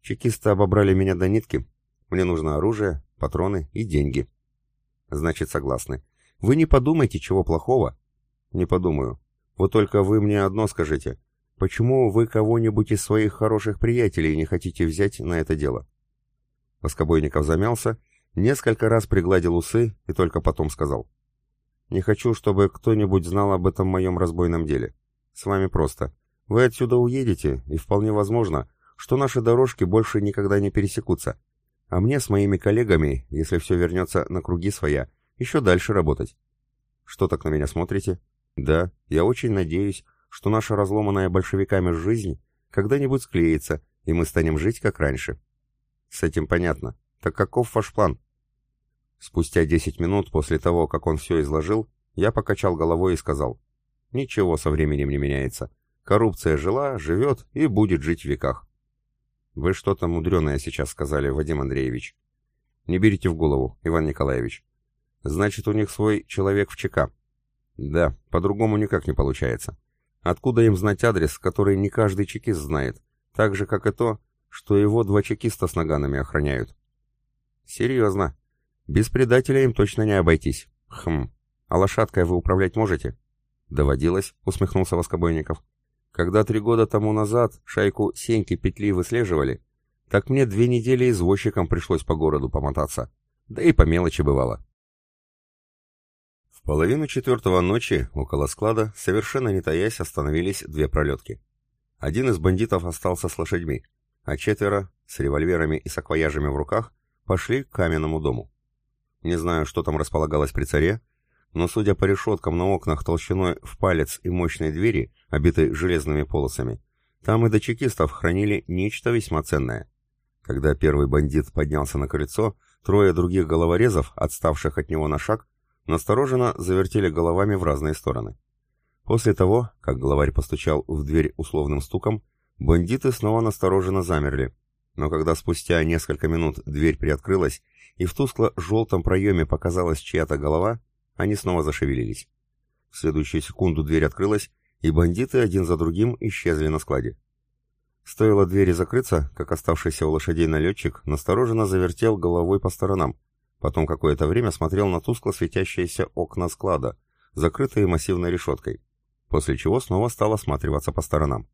Чекисты обобрали меня до нитки. Мне нужно оружие, патроны и деньги. Значит, согласны. Вы не подумайте, чего плохого. Не подумаю. Вот только вы мне одно скажите. Почему вы кого-нибудь из своих хороших приятелей не хотите взять на это дело? Воскобойников замялся, несколько раз пригладил усы и только потом сказал. Не хочу, чтобы кто-нибудь знал об этом моем разбойном деле. С вами просто. Вы отсюда уедете, и вполне возможно, что наши дорожки больше никогда не пересекутся. А мне с моими коллегами, если все вернется на круги своя, еще дальше работать. Что так на меня смотрите? Да, я очень надеюсь, что наша разломанная большевиками жизнь когда-нибудь склеится, и мы станем жить как раньше. С этим понятно. Так каков ваш план? Спустя десять минут после того, как он все изложил, я покачал головой и сказал, «Ничего со временем не меняется. Коррупция жила, живет и будет жить в веках». «Вы что-то мудреное сейчас сказали, Вадим Андреевич». «Не берите в голову, Иван Николаевич. Значит, у них свой человек в ЧК». «Да, по-другому никак не получается. Откуда им знать адрес, который не каждый чекист знает, так же, как и то, что его два чекиста с наганами охраняют?» «Серьезно. Без предателя им точно не обойтись. Хм. А лошадкой вы управлять можете? Доводилось, усмехнулся Воскобойников. Когда три года тому назад шайку Сеньки петли выслеживали, так мне две недели извозчиком пришлось по городу помотаться. Да и по мелочи бывало. В половину четвертого ночи около склада, совершенно не таясь, остановились две пролетки. Один из бандитов остался с лошадьми, а четверо, с револьверами и саквояжами в руках, пошли к каменному дому. Не знаю, что там располагалось при царе, но, судя по решеткам на окнах толщиной в палец и мощной двери, обитой железными полосами, там и до чекистов хранили нечто весьма ценное. Когда первый бандит поднялся на крыльцо, трое других головорезов, отставших от него на шаг, настороженно завертели головами в разные стороны. После того, как главарь постучал в дверь условным стуком, бандиты снова настороженно замерли, но когда спустя несколько минут дверь приоткрылась, и в тускло-желтом проеме показалась чья-то голова, они снова зашевелились. В следующую секунду дверь открылась, и бандиты один за другим исчезли на складе. Стоило двери закрыться, как оставшийся у лошадей налетчик настороженно завертел головой по сторонам, потом какое-то время смотрел на тускло светящиеся окна склада, закрытые массивной решеткой, после чего снова стал осматриваться по сторонам.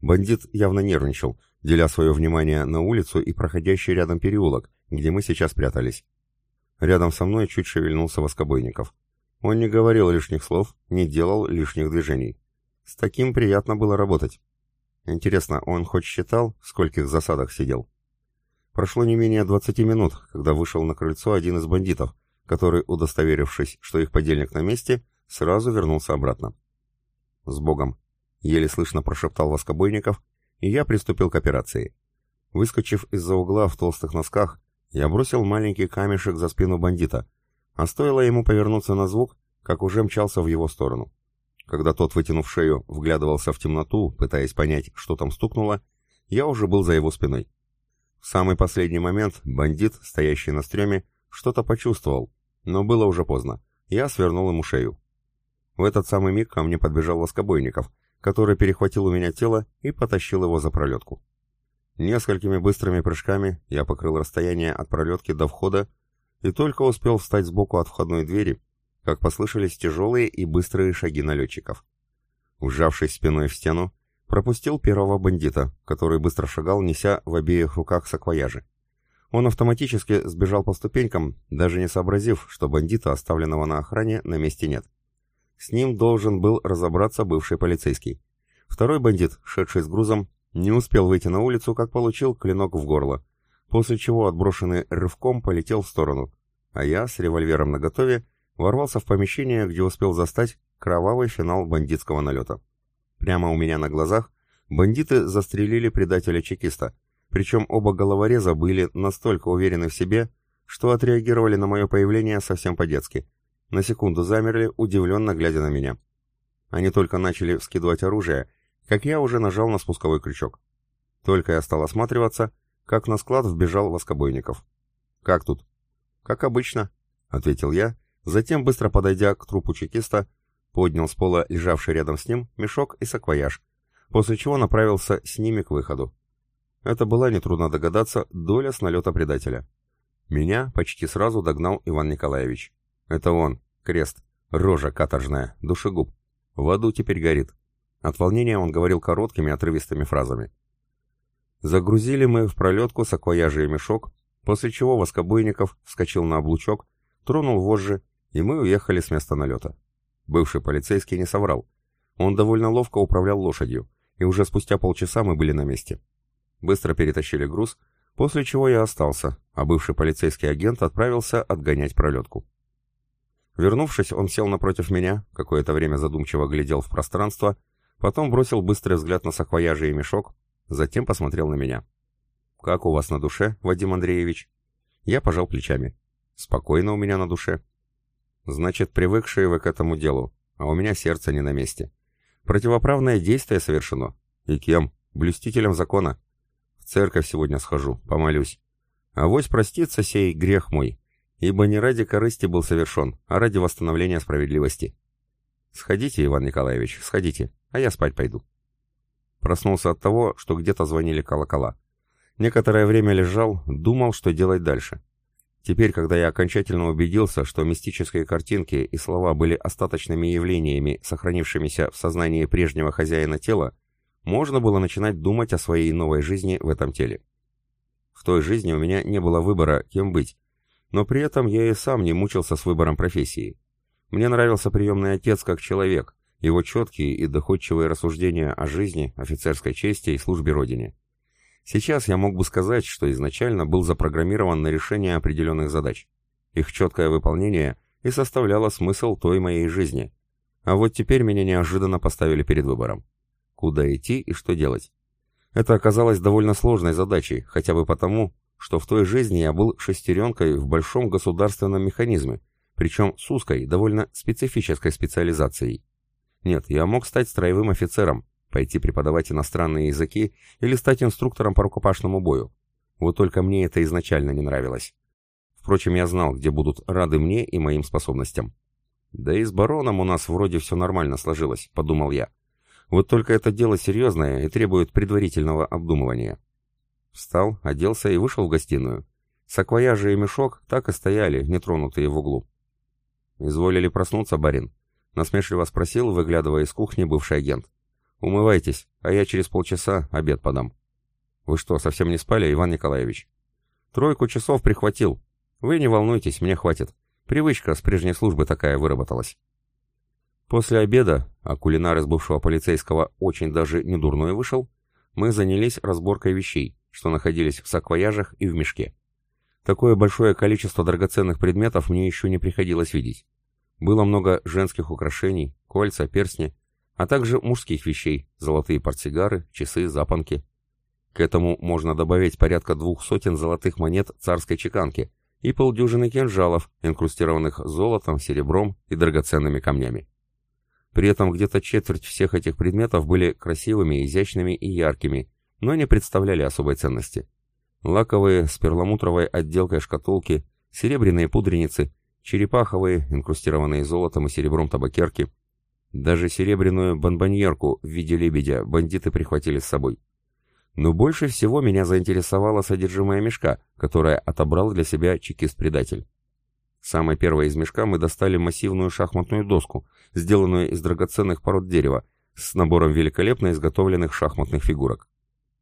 Бандит явно нервничал, деля свое внимание на улицу и проходящий рядом переулок, где мы сейчас прятались. Рядом со мной чуть шевельнулся воскобойников. Он не говорил лишних слов, не делал лишних движений. С таким приятно было работать. Интересно, он хоть считал, в скольких засадах сидел? Прошло не менее 20 минут, когда вышел на крыльцо один из бандитов, который, удостоверившись, что их подельник на месте, сразу вернулся обратно. «С Богом!» — еле слышно прошептал Воскобойников, и я приступил к операции. Выскочив из-за угла в толстых носках, я бросил маленький камешек за спину бандита, а стоило ему повернуться на звук, как уже мчался в его сторону. Когда тот, вытянув шею, вглядывался в темноту, пытаясь понять, что там стукнуло, я уже был за его спиной. В самый последний момент бандит, стоящий на стреме, что-то почувствовал, но было уже поздно. Я свернул ему шею. В этот самый миг ко мне подбежал Воскобойников, который перехватил у меня тело и потащил его за пролетку. Несколькими быстрыми прыжками я покрыл расстояние от пролетки до входа и только успел встать сбоку от входной двери, как послышались тяжелые и быстрые шаги налетчиков. Ужавшись спиной в стену, пропустил первого бандита, который быстро шагал, неся в обеих руках саквояжи. Он автоматически сбежал по ступенькам, даже не сообразив, что бандита, оставленного на охране, на месте нет. С ним должен был разобраться бывший полицейский. Второй бандит, шедший с грузом, не успел выйти на улицу, как получил клинок в горло, после чего отброшенный рывком полетел в сторону, а я с револьвером наготове ворвался в помещение, где успел застать кровавый финал бандитского налета. Прямо у меня на глазах бандиты застрелили предателя-чекиста, причем оба головореза были настолько уверены в себе, что отреагировали на мое появление совсем по-детски. На секунду замерли, удивленно глядя на меня. Они только начали вскидывать оружие, как я уже нажал на спусковой крючок. Только я стал осматриваться, как на склад вбежал воскобойников. «Как тут?» «Как обычно», — ответил я, Затем, быстро подойдя к трупу чекиста, поднял с пола лежавший рядом с ним мешок и саквояж, после чего направился с ними к выходу. Это была, нетрудно догадаться, доля с налета предателя. Меня почти сразу догнал Иван Николаевич. Это он, крест, рожа каторжная, душегуб. В аду теперь горит. От волнения он говорил короткими отрывистыми фразами. Загрузили мы в пролетку саквояжи и мешок, после чего Воскобойников вскочил на облучок, тронул вожжи и мы уехали с места налета. Бывший полицейский не соврал. Он довольно ловко управлял лошадью, и уже спустя полчаса мы были на месте. Быстро перетащили груз, после чего я остался, а бывший полицейский агент отправился отгонять пролетку. Вернувшись, он сел напротив меня, какое-то время задумчиво глядел в пространство, потом бросил быстрый взгляд на саквояжи мешок, затем посмотрел на меня. «Как у вас на душе, Вадим Андреевич?» Я пожал плечами. «Спокойно у меня на душе. Значит, привыкшие вы к этому делу, а у меня сердце не на месте. Противоправное действие совершено. И кем? Блюстителем закона. В церковь сегодня схожу, помолюсь. А вось простится сей грех мой, ибо не ради корысти был совершен, а ради восстановления справедливости. Сходите, Иван Николаевич, сходите, а я спать пойду. Проснулся от того, что где-то звонили колокола. Некоторое время лежал, думал, что делать дальше. Теперь, когда я окончательно убедился, что мистические картинки и слова были остаточными явлениями, сохранившимися в сознании прежнего хозяина тела, можно было начинать думать о своей новой жизни в этом теле. В той жизни у меня не было выбора, кем быть, но при этом я и сам не мучился с выбором профессии. Мне нравился приемный отец как человек, его четкие и доходчивые рассуждения о жизни, офицерской чести и службе Родине. Сейчас я мог бы сказать, что изначально был запрограммирован на решение определенных задач. Их четкое выполнение и составляло смысл той моей жизни. А вот теперь меня неожиданно поставили перед выбором. Куда идти и что делать? Это оказалось довольно сложной задачей, хотя бы потому, что в той жизни я был шестеренкой в большом государственном механизме, причем с узкой, довольно специфической специализацией. Нет, я мог стать строевым офицером, Пойти преподавать иностранные языки или стать инструктором по рукопашному бою. Вот только мне это изначально не нравилось. Впрочем, я знал, где будут рады мне и моим способностям. Да и с бароном у нас вроде все нормально сложилось, подумал я. Вот только это дело серьезное и требует предварительного обдумывания. Встал, оделся и вышел в гостиную. Саквояжи и мешок так и стояли, нетронутые в углу. «Изволили проснуться, барин?» — насмешливо спросил, выглядывая из кухни бывший агент. «Умывайтесь, а я через полчаса обед подам». «Вы что, совсем не спали, Иван Николаевич?» «Тройку часов прихватил. Вы не волнуйтесь, мне хватит. Привычка с прежней службы такая выработалась». После обеда, а кулинар из бывшего полицейского очень даже недурной вышел, мы занялись разборкой вещей, что находились в саквояжах и в мешке. Такое большое количество драгоценных предметов мне еще не приходилось видеть. Было много женских украшений, кольца, перстни, а также мужских вещей, золотые портсигары, часы, запонки. К этому можно добавить порядка двух сотен золотых монет царской чеканки и полдюжины кинжалов, инкрустированных золотом, серебром и драгоценными камнями. При этом где-то четверть всех этих предметов были красивыми, изящными и яркими, но не представляли особой ценности. Лаковые с перламутровой отделкой шкатулки, серебряные пудреницы, черепаховые, инкрустированные золотом и серебром табакерки. Даже серебряную бомбоньерку в виде лебедя бандиты прихватили с собой. Но больше всего меня заинтересовало содержимое мешка, которое отобрал для себя чекист-предатель. Самой первой из мешка мы достали массивную шахматную доску, сделанную из драгоценных пород дерева, с набором великолепно изготовленных шахматных фигурок.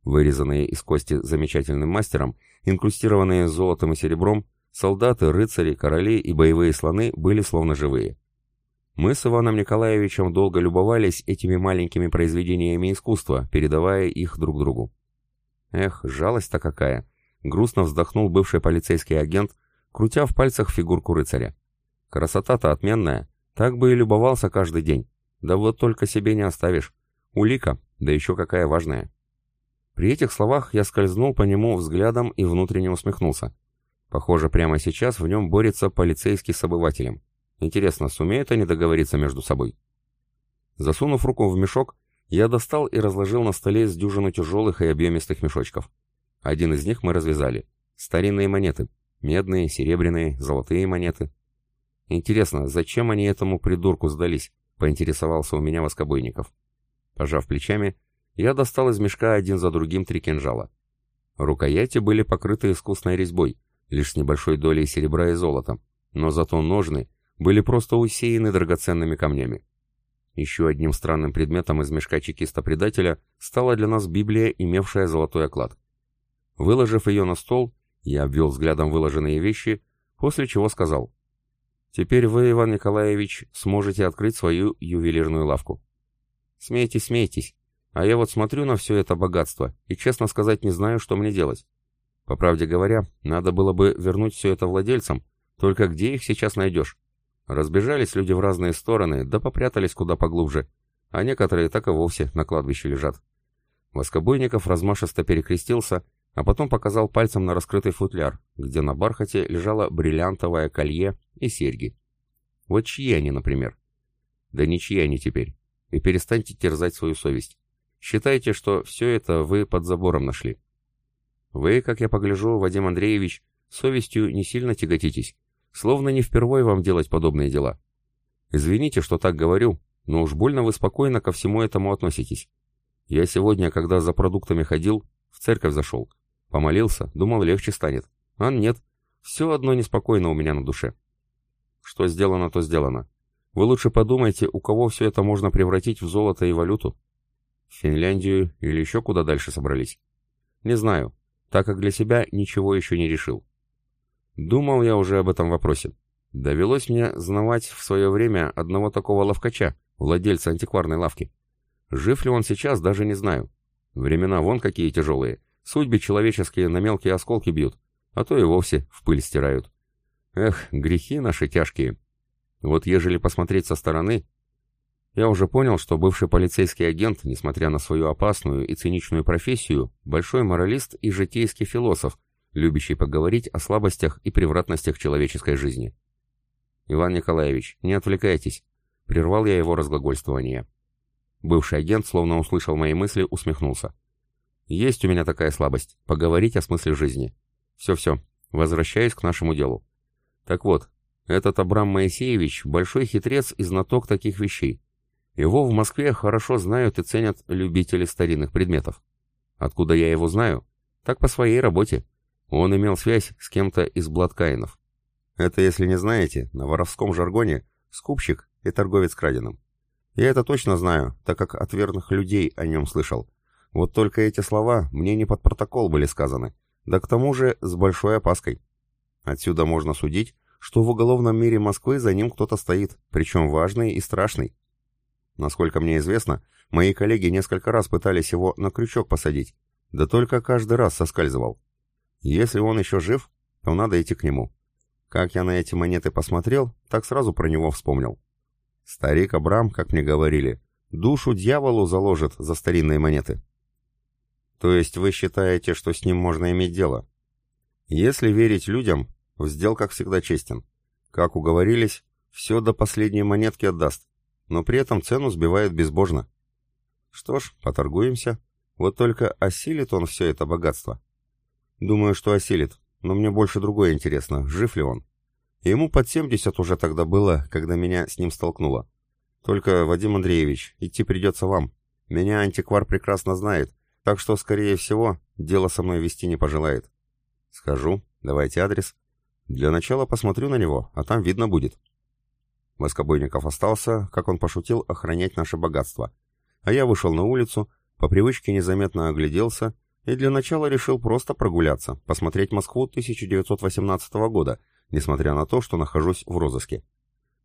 Вырезанные из кости замечательным мастером, инкрустированные золотом и серебром, солдаты, рыцари, короли и боевые слоны были словно живые. Мы с Иваном Николаевичем долго любовались этими маленькими произведениями искусства, передавая их друг другу. Эх, жалость-то какая! Грустно вздохнул бывший полицейский агент, крутя в пальцах фигурку рыцаря. Красота-то отменная, так бы и любовался каждый день. Да вот только себе не оставишь. Улика, да еще какая важная. При этих словах я скользнул по нему взглядом и внутренне усмехнулся. Похоже, прямо сейчас в нем борется полицейский с обывателем. Интересно, сумеют они договориться между собой? Засунув руку в мешок, я достал и разложил на столе с дюжину тяжелых и объемистых мешочков. Один из них мы развязали. Старинные монеты. Медные, серебряные, золотые монеты. Интересно, зачем они этому придурку сдались? Поинтересовался у меня воскобойников. Пожав плечами, я достал из мешка один за другим три кинжала. Рукояти были покрыты искусной резьбой, лишь небольшой долей серебра и золота, но зато ножны были просто усеяны драгоценными камнями. Еще одним странным предметом из мешка чекиста-предателя стала для нас Библия, имевшая золотой оклад. Выложив ее на стол, я обвел взглядом выложенные вещи, после чего сказал, «Теперь вы, Иван Николаевич, сможете открыть свою ювелирную лавку». «Смейтесь, смейтесь», а я вот смотрю на все это богатство и, честно сказать, не знаю, что мне делать. По правде говоря, надо было бы вернуть все это владельцам, только где их сейчас найдешь? Разбежались люди в разные стороны, да попрятались куда поглубже, а некоторые так и вовсе на кладбище лежат. Воскобойников размашисто перекрестился, а потом показал пальцем на раскрытый футляр, где на бархате лежало бриллиантовое колье и серьги. Вот чьи они, например? Да ничьи они теперь. И перестаньте терзать свою совесть. Считайте, что все это вы под забором нашли. Вы, как я погляжу, Вадим Андреевич, совестью не сильно тяготитесь, словно не впервые вам делать подобные дела. Извините, что так говорю, но уж больно вы спокойно ко всему этому относитесь. Я сегодня, когда за продуктами ходил, в церковь зашел. Помолился, думал, легче станет. А нет, все одно неспокойно у меня на душе. Что сделано, то сделано. Вы лучше подумайте, у кого все это можно превратить в золото и валюту. В Финляндию или еще куда дальше собрались? Не знаю, так как для себя ничего еще не решил. Думал я уже об этом вопросе. Довелось мне знавать в свое время одного такого ловкача, владельца антикварной лавки. Жив ли он сейчас, даже не знаю. Времена вон какие тяжелые. Судьбы человеческие на мелкие осколки бьют, а то и вовсе в пыль стирают. Эх, грехи наши тяжкие. Вот ежели посмотреть со стороны, я уже понял, что бывший полицейский агент, несмотря на свою опасную и циничную профессию, большой моралист и житейский философ, любящий поговорить о слабостях и превратностях человеческой жизни. «Иван Николаевич, не отвлекайтесь», — прервал я его разглагольствование. Бывший агент, словно услышал мои мысли, усмехнулся. «Есть у меня такая слабость — поговорить о смысле жизни. Все-все, возвращаюсь к нашему делу. Так вот, этот Абрам Моисеевич — большой хитрец и знаток таких вещей. Его в Москве хорошо знают и ценят любители старинных предметов. Откуда я его знаю? Так по своей работе. Он имел связь с кем-то из Бладкаинов. Это, если не знаете, на воровском жаргоне скупщик и торговец краденым. Я это точно знаю, так как от верных людей о нем слышал. Вот только эти слова мне не под протокол были сказаны, да к тому же с большой опаской. Отсюда можно судить, что в уголовном мире Москвы за ним кто-то стоит, причем важный и страшный. Насколько мне известно, мои коллеги несколько раз пытались его на крючок посадить, да только каждый раз соскальзывал. Если он еще жив, то надо идти к нему. Как я на эти монеты посмотрел, так сразу про него вспомнил. Старик Абрам, как мне говорили, душу дьяволу заложит за старинные монеты. То есть вы считаете, что с ним можно иметь дело? Если верить людям, в сделках всегда честен. Как уговорились, все до последней монетки отдаст, но при этом цену сбивает безбожно. Что ж, поторгуемся. Вот только осилит он все это богатство. Думаю, что осилит, но мне больше другое интересно, жив ли он. Ему под 70 уже тогда было, когда меня с ним столкнуло. Только, Вадим Андреевич, идти придется вам. Меня антиквар прекрасно знает, так что, скорее всего, дело со мной вести не пожелает. Скажу, давайте адрес. Для начала посмотрю на него, а там видно будет. Воскобойников остался, как он пошутил, охранять наше богатство. А я вышел на улицу, по привычке незаметно огляделся и для начала решил просто прогуляться, посмотреть Москву 1918 года, несмотря на то, что нахожусь в розыске.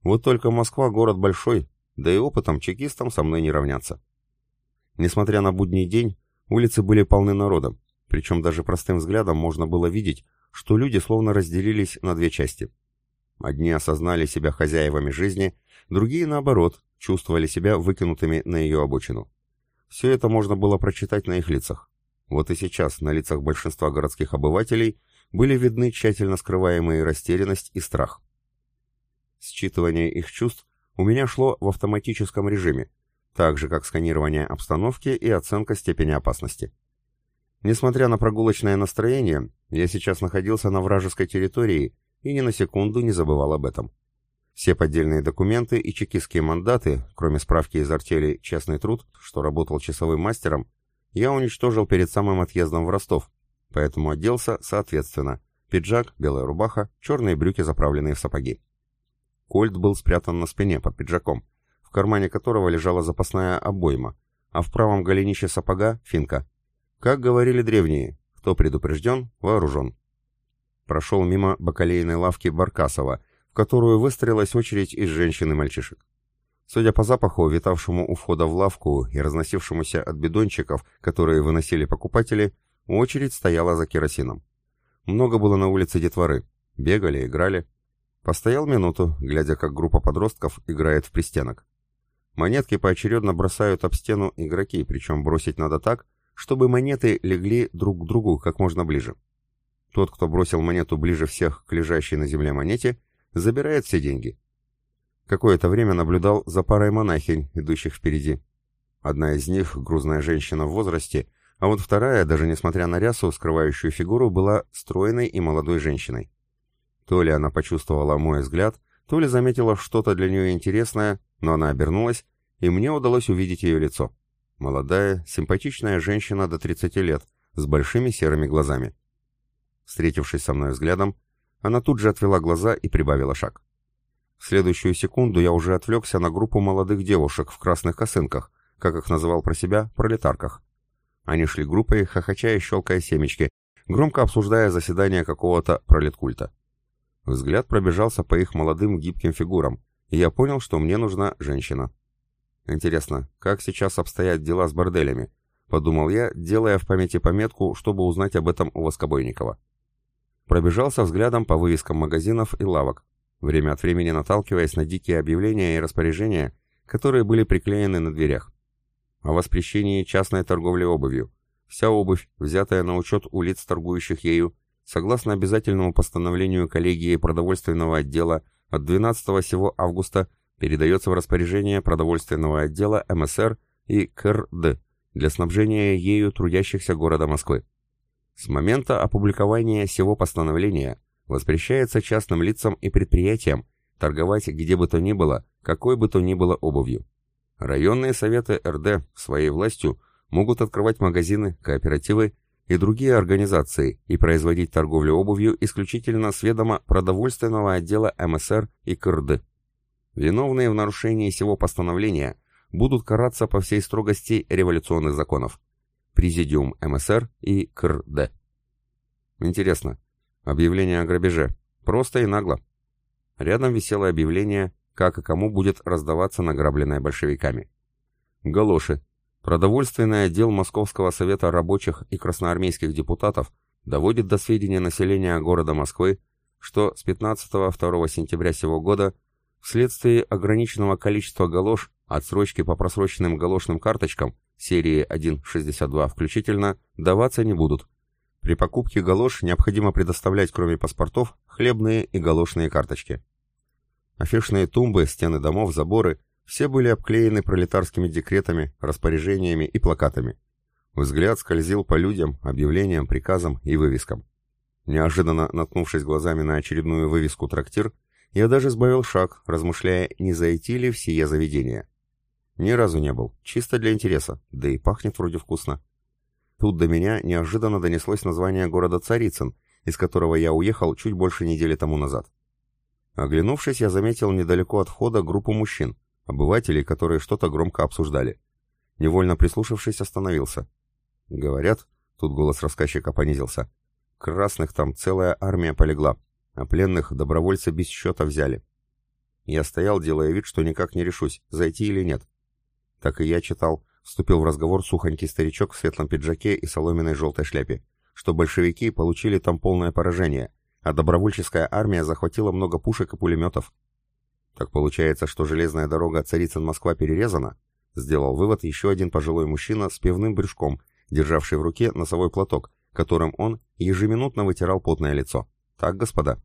Вот только Москва город большой, да и опытом чекистам со мной не равняться. Несмотря на будний день, улицы были полны народом, причем даже простым взглядом можно было видеть, что люди словно разделились на две части. Одни осознали себя хозяевами жизни, другие, наоборот, чувствовали себя выкинутыми на ее обочину. Все это можно было прочитать на их лицах. Вот и сейчас на лицах большинства городских обывателей были видны тщательно скрываемые растерянность и страх. Считывание их чувств у меня шло в автоматическом режиме, так же как сканирование обстановки и оценка степени опасности. Несмотря на прогулочное настроение, я сейчас находился на вражеской территории и ни на секунду не забывал об этом. Все поддельные документы и чекистские мандаты, кроме справки из артели «Честный труд», что работал часовым мастером, я уничтожил перед самым отъездом в Ростов, поэтому оделся соответственно. Пиджак, белая рубаха, черные брюки, заправленные в сапоги. Кольт был спрятан на спине под пиджаком, в кармане которого лежала запасная обойма, а в правом голенище сапога — финка. Как говорили древние, кто предупрежден, вооружен. Прошел мимо бакалейной лавки Баркасова, в которую выстроилась очередь из женщин и мальчишек. Судя по запаху, витавшему у входа в лавку и разносившемуся от бидончиков, которые выносили покупатели, очередь стояла за керосином. Много было на улице детворы. Бегали, играли. Постоял минуту, глядя, как группа подростков играет в пристенок. Монетки поочередно бросают об стену игроки, причем бросить надо так, чтобы монеты легли друг к другу как можно ближе. Тот, кто бросил монету ближе всех к лежащей на земле монете, забирает все деньги. Какое-то время наблюдал за парой монахинь, идущих впереди. Одна из них, грузная женщина в возрасте, а вот вторая, даже несмотря на рясу, скрывающую фигуру, была стройной и молодой женщиной. То ли она почувствовала мой взгляд, то ли заметила что-то для нее интересное, но она обернулась, и мне удалось увидеть ее лицо. Молодая, симпатичная женщина до 30 лет, с большими серыми глазами. Встретившись со мной взглядом, она тут же отвела глаза и прибавила шаг. В следующую секунду я уже отвлекся на группу молодых девушек в красных косынках, как их называл про себя, пролетарках. Они шли группой, хохоча и щелкая семечки, громко обсуждая заседание какого-то пролеткульта. Взгляд пробежался по их молодым гибким фигурам, и я понял, что мне нужна женщина. Интересно, как сейчас обстоят дела с борделями? Подумал я, делая в памяти пометку, чтобы узнать об этом у Воскобойникова. Пробежался взглядом по вывескам магазинов и лавок, время от времени наталкиваясь на дикие объявления и распоряжения, которые были приклеены на дверях. О воспрещении частной торговли обувью. Вся обувь, взятая на учет у лиц, торгующих ею, согласно обязательному постановлению коллегии продовольственного отдела от 12 сего августа передается в распоряжение продовольственного отдела МСР и КРД для снабжения ею трудящихся города Москвы. С момента опубликования сего постановления воспрещается частным лицам и предприятиям торговать где бы то ни было, какой бы то ни было обувью. Районные советы РД своей властью могут открывать магазины, кооперативы и другие организации и производить торговлю обувью исключительно с ведома продовольственного отдела МСР и КРД. Виновные в нарушении сего постановления будут караться по всей строгости революционных законов. Президиум МСР и КРД. Интересно, объявление о грабеже. Просто и нагло. Рядом висело объявление, как и кому будет раздаваться награбленное большевиками. Галоши. Продовольственный отдел Московского совета рабочих и красноармейских депутатов доводит до сведения населения города Москвы, что с 15-2 сентября сего года вследствие ограниченного количества галош, отсрочки по просроченным галошным карточкам серии 1.62 включительно, даваться не будут. При покупке галош необходимо предоставлять кроме паспортов хлебные и галошные карточки. Афишные тумбы, стены домов, заборы – все были обклеены пролетарскими декретами, распоряжениями и плакатами. Взгляд скользил по людям, объявлениям, приказам и вывескам. Неожиданно наткнувшись глазами на очередную вывеску «Трактир», я даже сбавил шаг, размышляя, не зайти ли в сие заведение. Ни разу не был, чисто для интереса, да и пахнет вроде вкусно. Тут до меня неожиданно донеслось название города Царицын, из которого я уехал чуть больше недели тому назад. Оглянувшись, я заметил недалеко от входа группу мужчин, обывателей, которые что-то громко обсуждали. Невольно прислушавшись, остановился. Говорят, тут голос рассказчика понизился, красных там целая армия полегла, а пленных добровольцы без счета взяли. Я стоял, делая вид, что никак не решусь, зайти или нет. Так и я читал, вступил в разговор сухонький старичок в светлом пиджаке и соломенной желтой шляпе, что большевики получили там полное поражение, а добровольческая армия захватила много пушек и пулеметов. Так получается, что железная дорога Царицын-Москва перерезана? Сделал вывод еще один пожилой мужчина с пивным брюшком, державший в руке носовой платок, которым он ежеминутно вытирал потное лицо. Так, господа?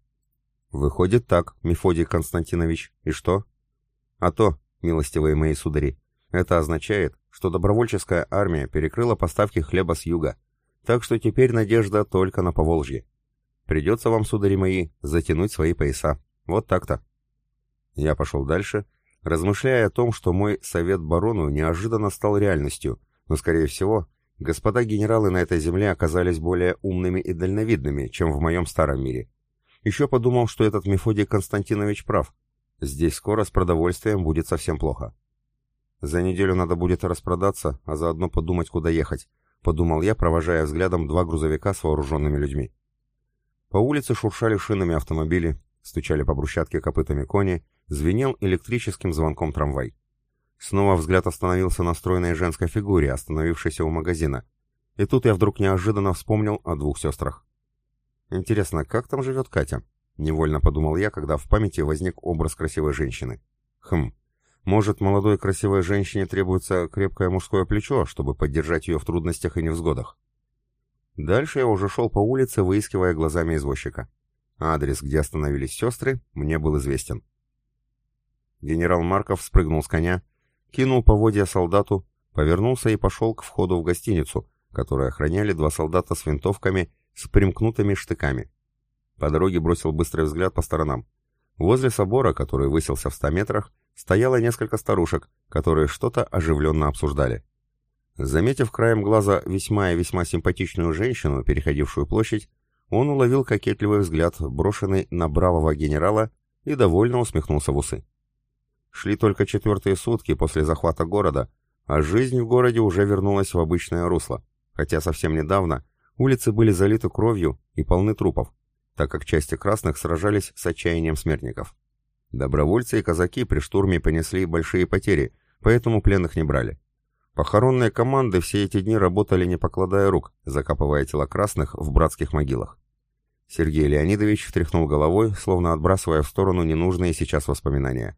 Выходит так, Мефодий Константинович. И что? А то, милостивые мои судари, это означает, что добровольческая армия перекрыла поставки хлеба с юга. Так что теперь надежда только на Поволжье. Придется вам, судари мои, затянуть свои пояса. Вот так-то. Я пошел дальше, размышляя о том, что мой совет барону неожиданно стал реальностью, но, скорее всего, господа генералы на этой земле оказались более умными и дальновидными, чем в моем старом мире. Еще подумал, что этот Мефодий Константинович прав. Здесь скоро с продовольствием будет совсем плохо. За неделю надо будет распродаться, а заодно подумать, куда ехать, подумал я, провожая взглядом два грузовика с вооруженными людьми. По улице шуршали шинами автомобили, стучали по брусчатке копытами кони, звенел электрическим звонком трамвай. Снова взгляд остановился на стройной женской фигуре, остановившейся у магазина. И тут я вдруг неожиданно вспомнил о двух сестрах. Интересно, как там живет Катя? Невольно подумал я, когда в памяти возник образ красивой женщины. Хм, может, молодой красивой женщине требуется крепкое мужское плечо, чтобы поддержать ее в трудностях и невзгодах? Дальше я уже шел по улице, выискивая глазами извозчика. Адрес, где остановились сестры, мне был известен. Генерал Марков спрыгнул с коня, кинул поводья солдату, повернулся и пошел к входу в гостиницу, которую охраняли два солдата с винтовками с примкнутыми штыками. По дороге бросил быстрый взгляд по сторонам. Возле собора, который высился в ста метрах, стояло несколько старушек, которые что-то оживленно обсуждали. Заметив краем глаза весьма и весьма симпатичную женщину, переходившую площадь, он уловил кокетливый взгляд, брошенный на бравого генерала, и довольно усмехнулся в усы. Шли только четвертые сутки после захвата города, а жизнь в городе уже вернулась в обычное русло, хотя совсем недавно улицы были залиты кровью и полны трупов, так как части красных сражались с отчаянием смертников. Добровольцы и казаки при штурме понесли большие потери, поэтому пленных не брали. Похоронные команды все эти дни работали не покладая рук, закапывая тела красных в братских могилах. Сергей Леонидович встряхнул головой, словно отбрасывая в сторону ненужные сейчас воспоминания.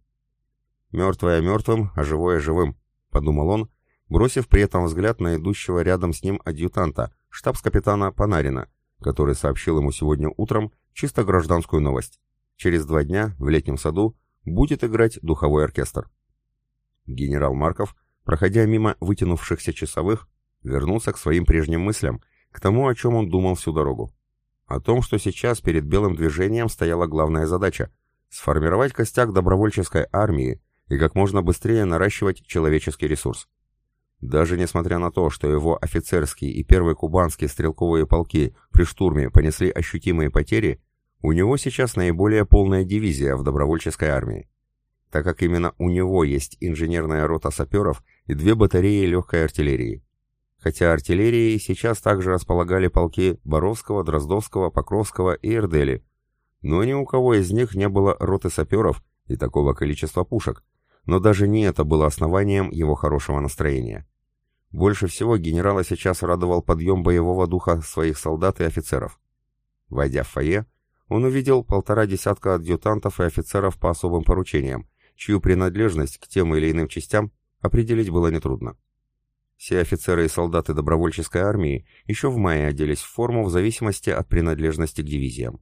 «Мертвое мертвым, а живое живым», — подумал он, бросив при этом взгляд на идущего рядом с ним адъютанта, штабс-капитана Панарина, который сообщил ему сегодня утром чисто гражданскую новость. Через два дня в летнем саду будет играть духовой оркестр. Генерал Марков, проходя мимо вытянувшихся часовых, вернулся к своим прежним мыслям, к тому, о чем он думал всю дорогу. О том, что сейчас перед белым движением стояла главная задача – сформировать костяк добровольческой армии, и как можно быстрее наращивать человеческий ресурс. Даже несмотря на то, что его офицерские и первые кубанские стрелковые полки при штурме понесли ощутимые потери, у него сейчас наиболее полная дивизия в добровольческой армии. Так как именно у него есть инженерная рота саперов и две батареи легкой артиллерии. Хотя артиллерией сейчас также располагали полки Боровского, Дроздовского, Покровского и Эрдели, но ни у кого из них не было роты саперов и такого количества пушек, но даже не это было основанием его хорошего настроения. Больше всего генерала сейчас радовал подъем боевого духа своих солдат и офицеров. Войдя в фойе, он увидел полтора десятка адъютантов и офицеров по особым поручениям, чью принадлежность к тем или иным частям определить было нетрудно. Все офицеры и солдаты добровольческой армии еще в мае оделись в форму в зависимости от принадлежности к дивизиям.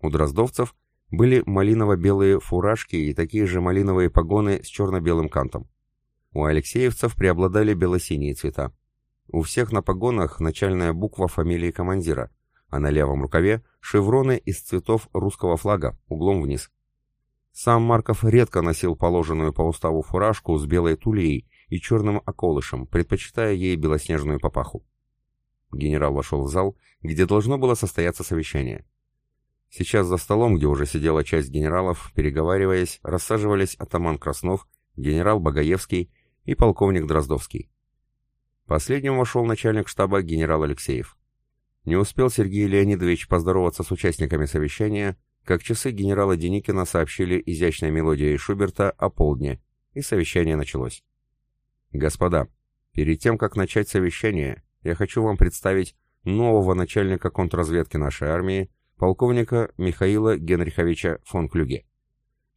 У дроздовцев были малиново-белые фуражки и такие же малиновые погоны с черно-белым кантом. У алексеевцев преобладали бело-синие цвета. У всех на погонах начальная буква фамилии командира, а на левом рукаве шевроны из цветов русского флага, углом вниз. Сам Марков редко носил положенную по уставу фуражку с белой тулей и черным околышем, предпочитая ей белоснежную папаху. Генерал вошел в зал, где должно было состояться совещание. Сейчас за столом, где уже сидела часть генералов, переговариваясь, рассаживались атаман Краснов, генерал Багаевский и полковник Дроздовский. Последним вошел начальник штаба генерал Алексеев. Не успел Сергей Леонидович поздороваться с участниками совещания, как часы генерала Деникина сообщили изящной мелодией Шуберта о полдне, и совещание началось. «Господа, перед тем, как начать совещание, я хочу вам представить нового начальника контрразведки нашей армии, полковника Михаила Генриховича фон Клюге.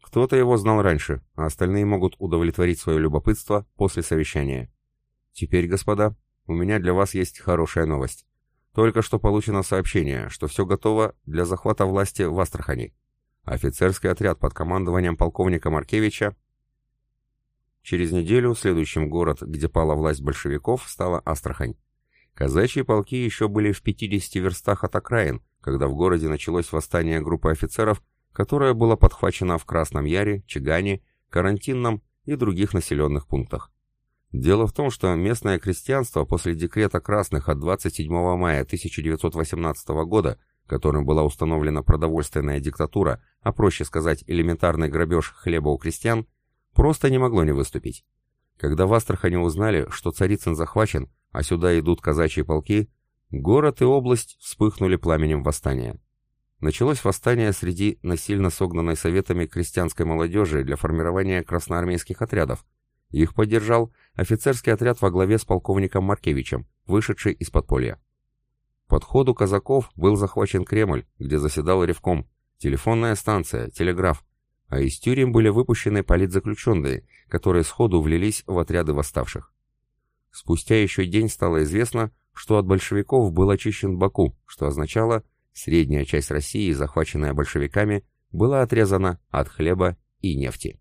Кто-то его знал раньше, а остальные могут удовлетворить свое любопытство после совещания. Теперь, господа, у меня для вас есть хорошая новость. Только что получено сообщение, что все готово для захвата власти в Астрахани. Офицерский отряд под командованием полковника Маркевича Через неделю следующим город, где пала власть большевиков, стала Астрахань. Казачьи полки еще были в 50 верстах от окраин, когда в городе началось восстание группы офицеров, которое было подхвачено в Красном Яре, Чигане, Карантинном и других населенных пунктах. Дело в том, что местное крестьянство после декрета Красных от 27 мая 1918 года, которым была установлена продовольственная диктатура, а проще сказать элементарный грабеж хлеба у крестьян, просто не могло не выступить. Когда в Астрахани узнали, что Царицын захвачен, а сюда идут казачьи полки, Город и область вспыхнули пламенем восстания. Началось восстание среди насильно согнанной советами крестьянской молодежи для формирования красноармейских отрядов. Их поддержал офицерский отряд во главе с полковником Маркевичем, вышедший из подполья. Под ходу казаков был захвачен Кремль, где заседал Ревком, телефонная станция, телеграф, а из тюрем были выпущены политзаключенные, которые сходу влились в отряды восставших. Спустя еще день стало известно, что от большевиков был очищен Баку, что означало, средняя часть России, захваченная большевиками, была отрезана от хлеба и нефти.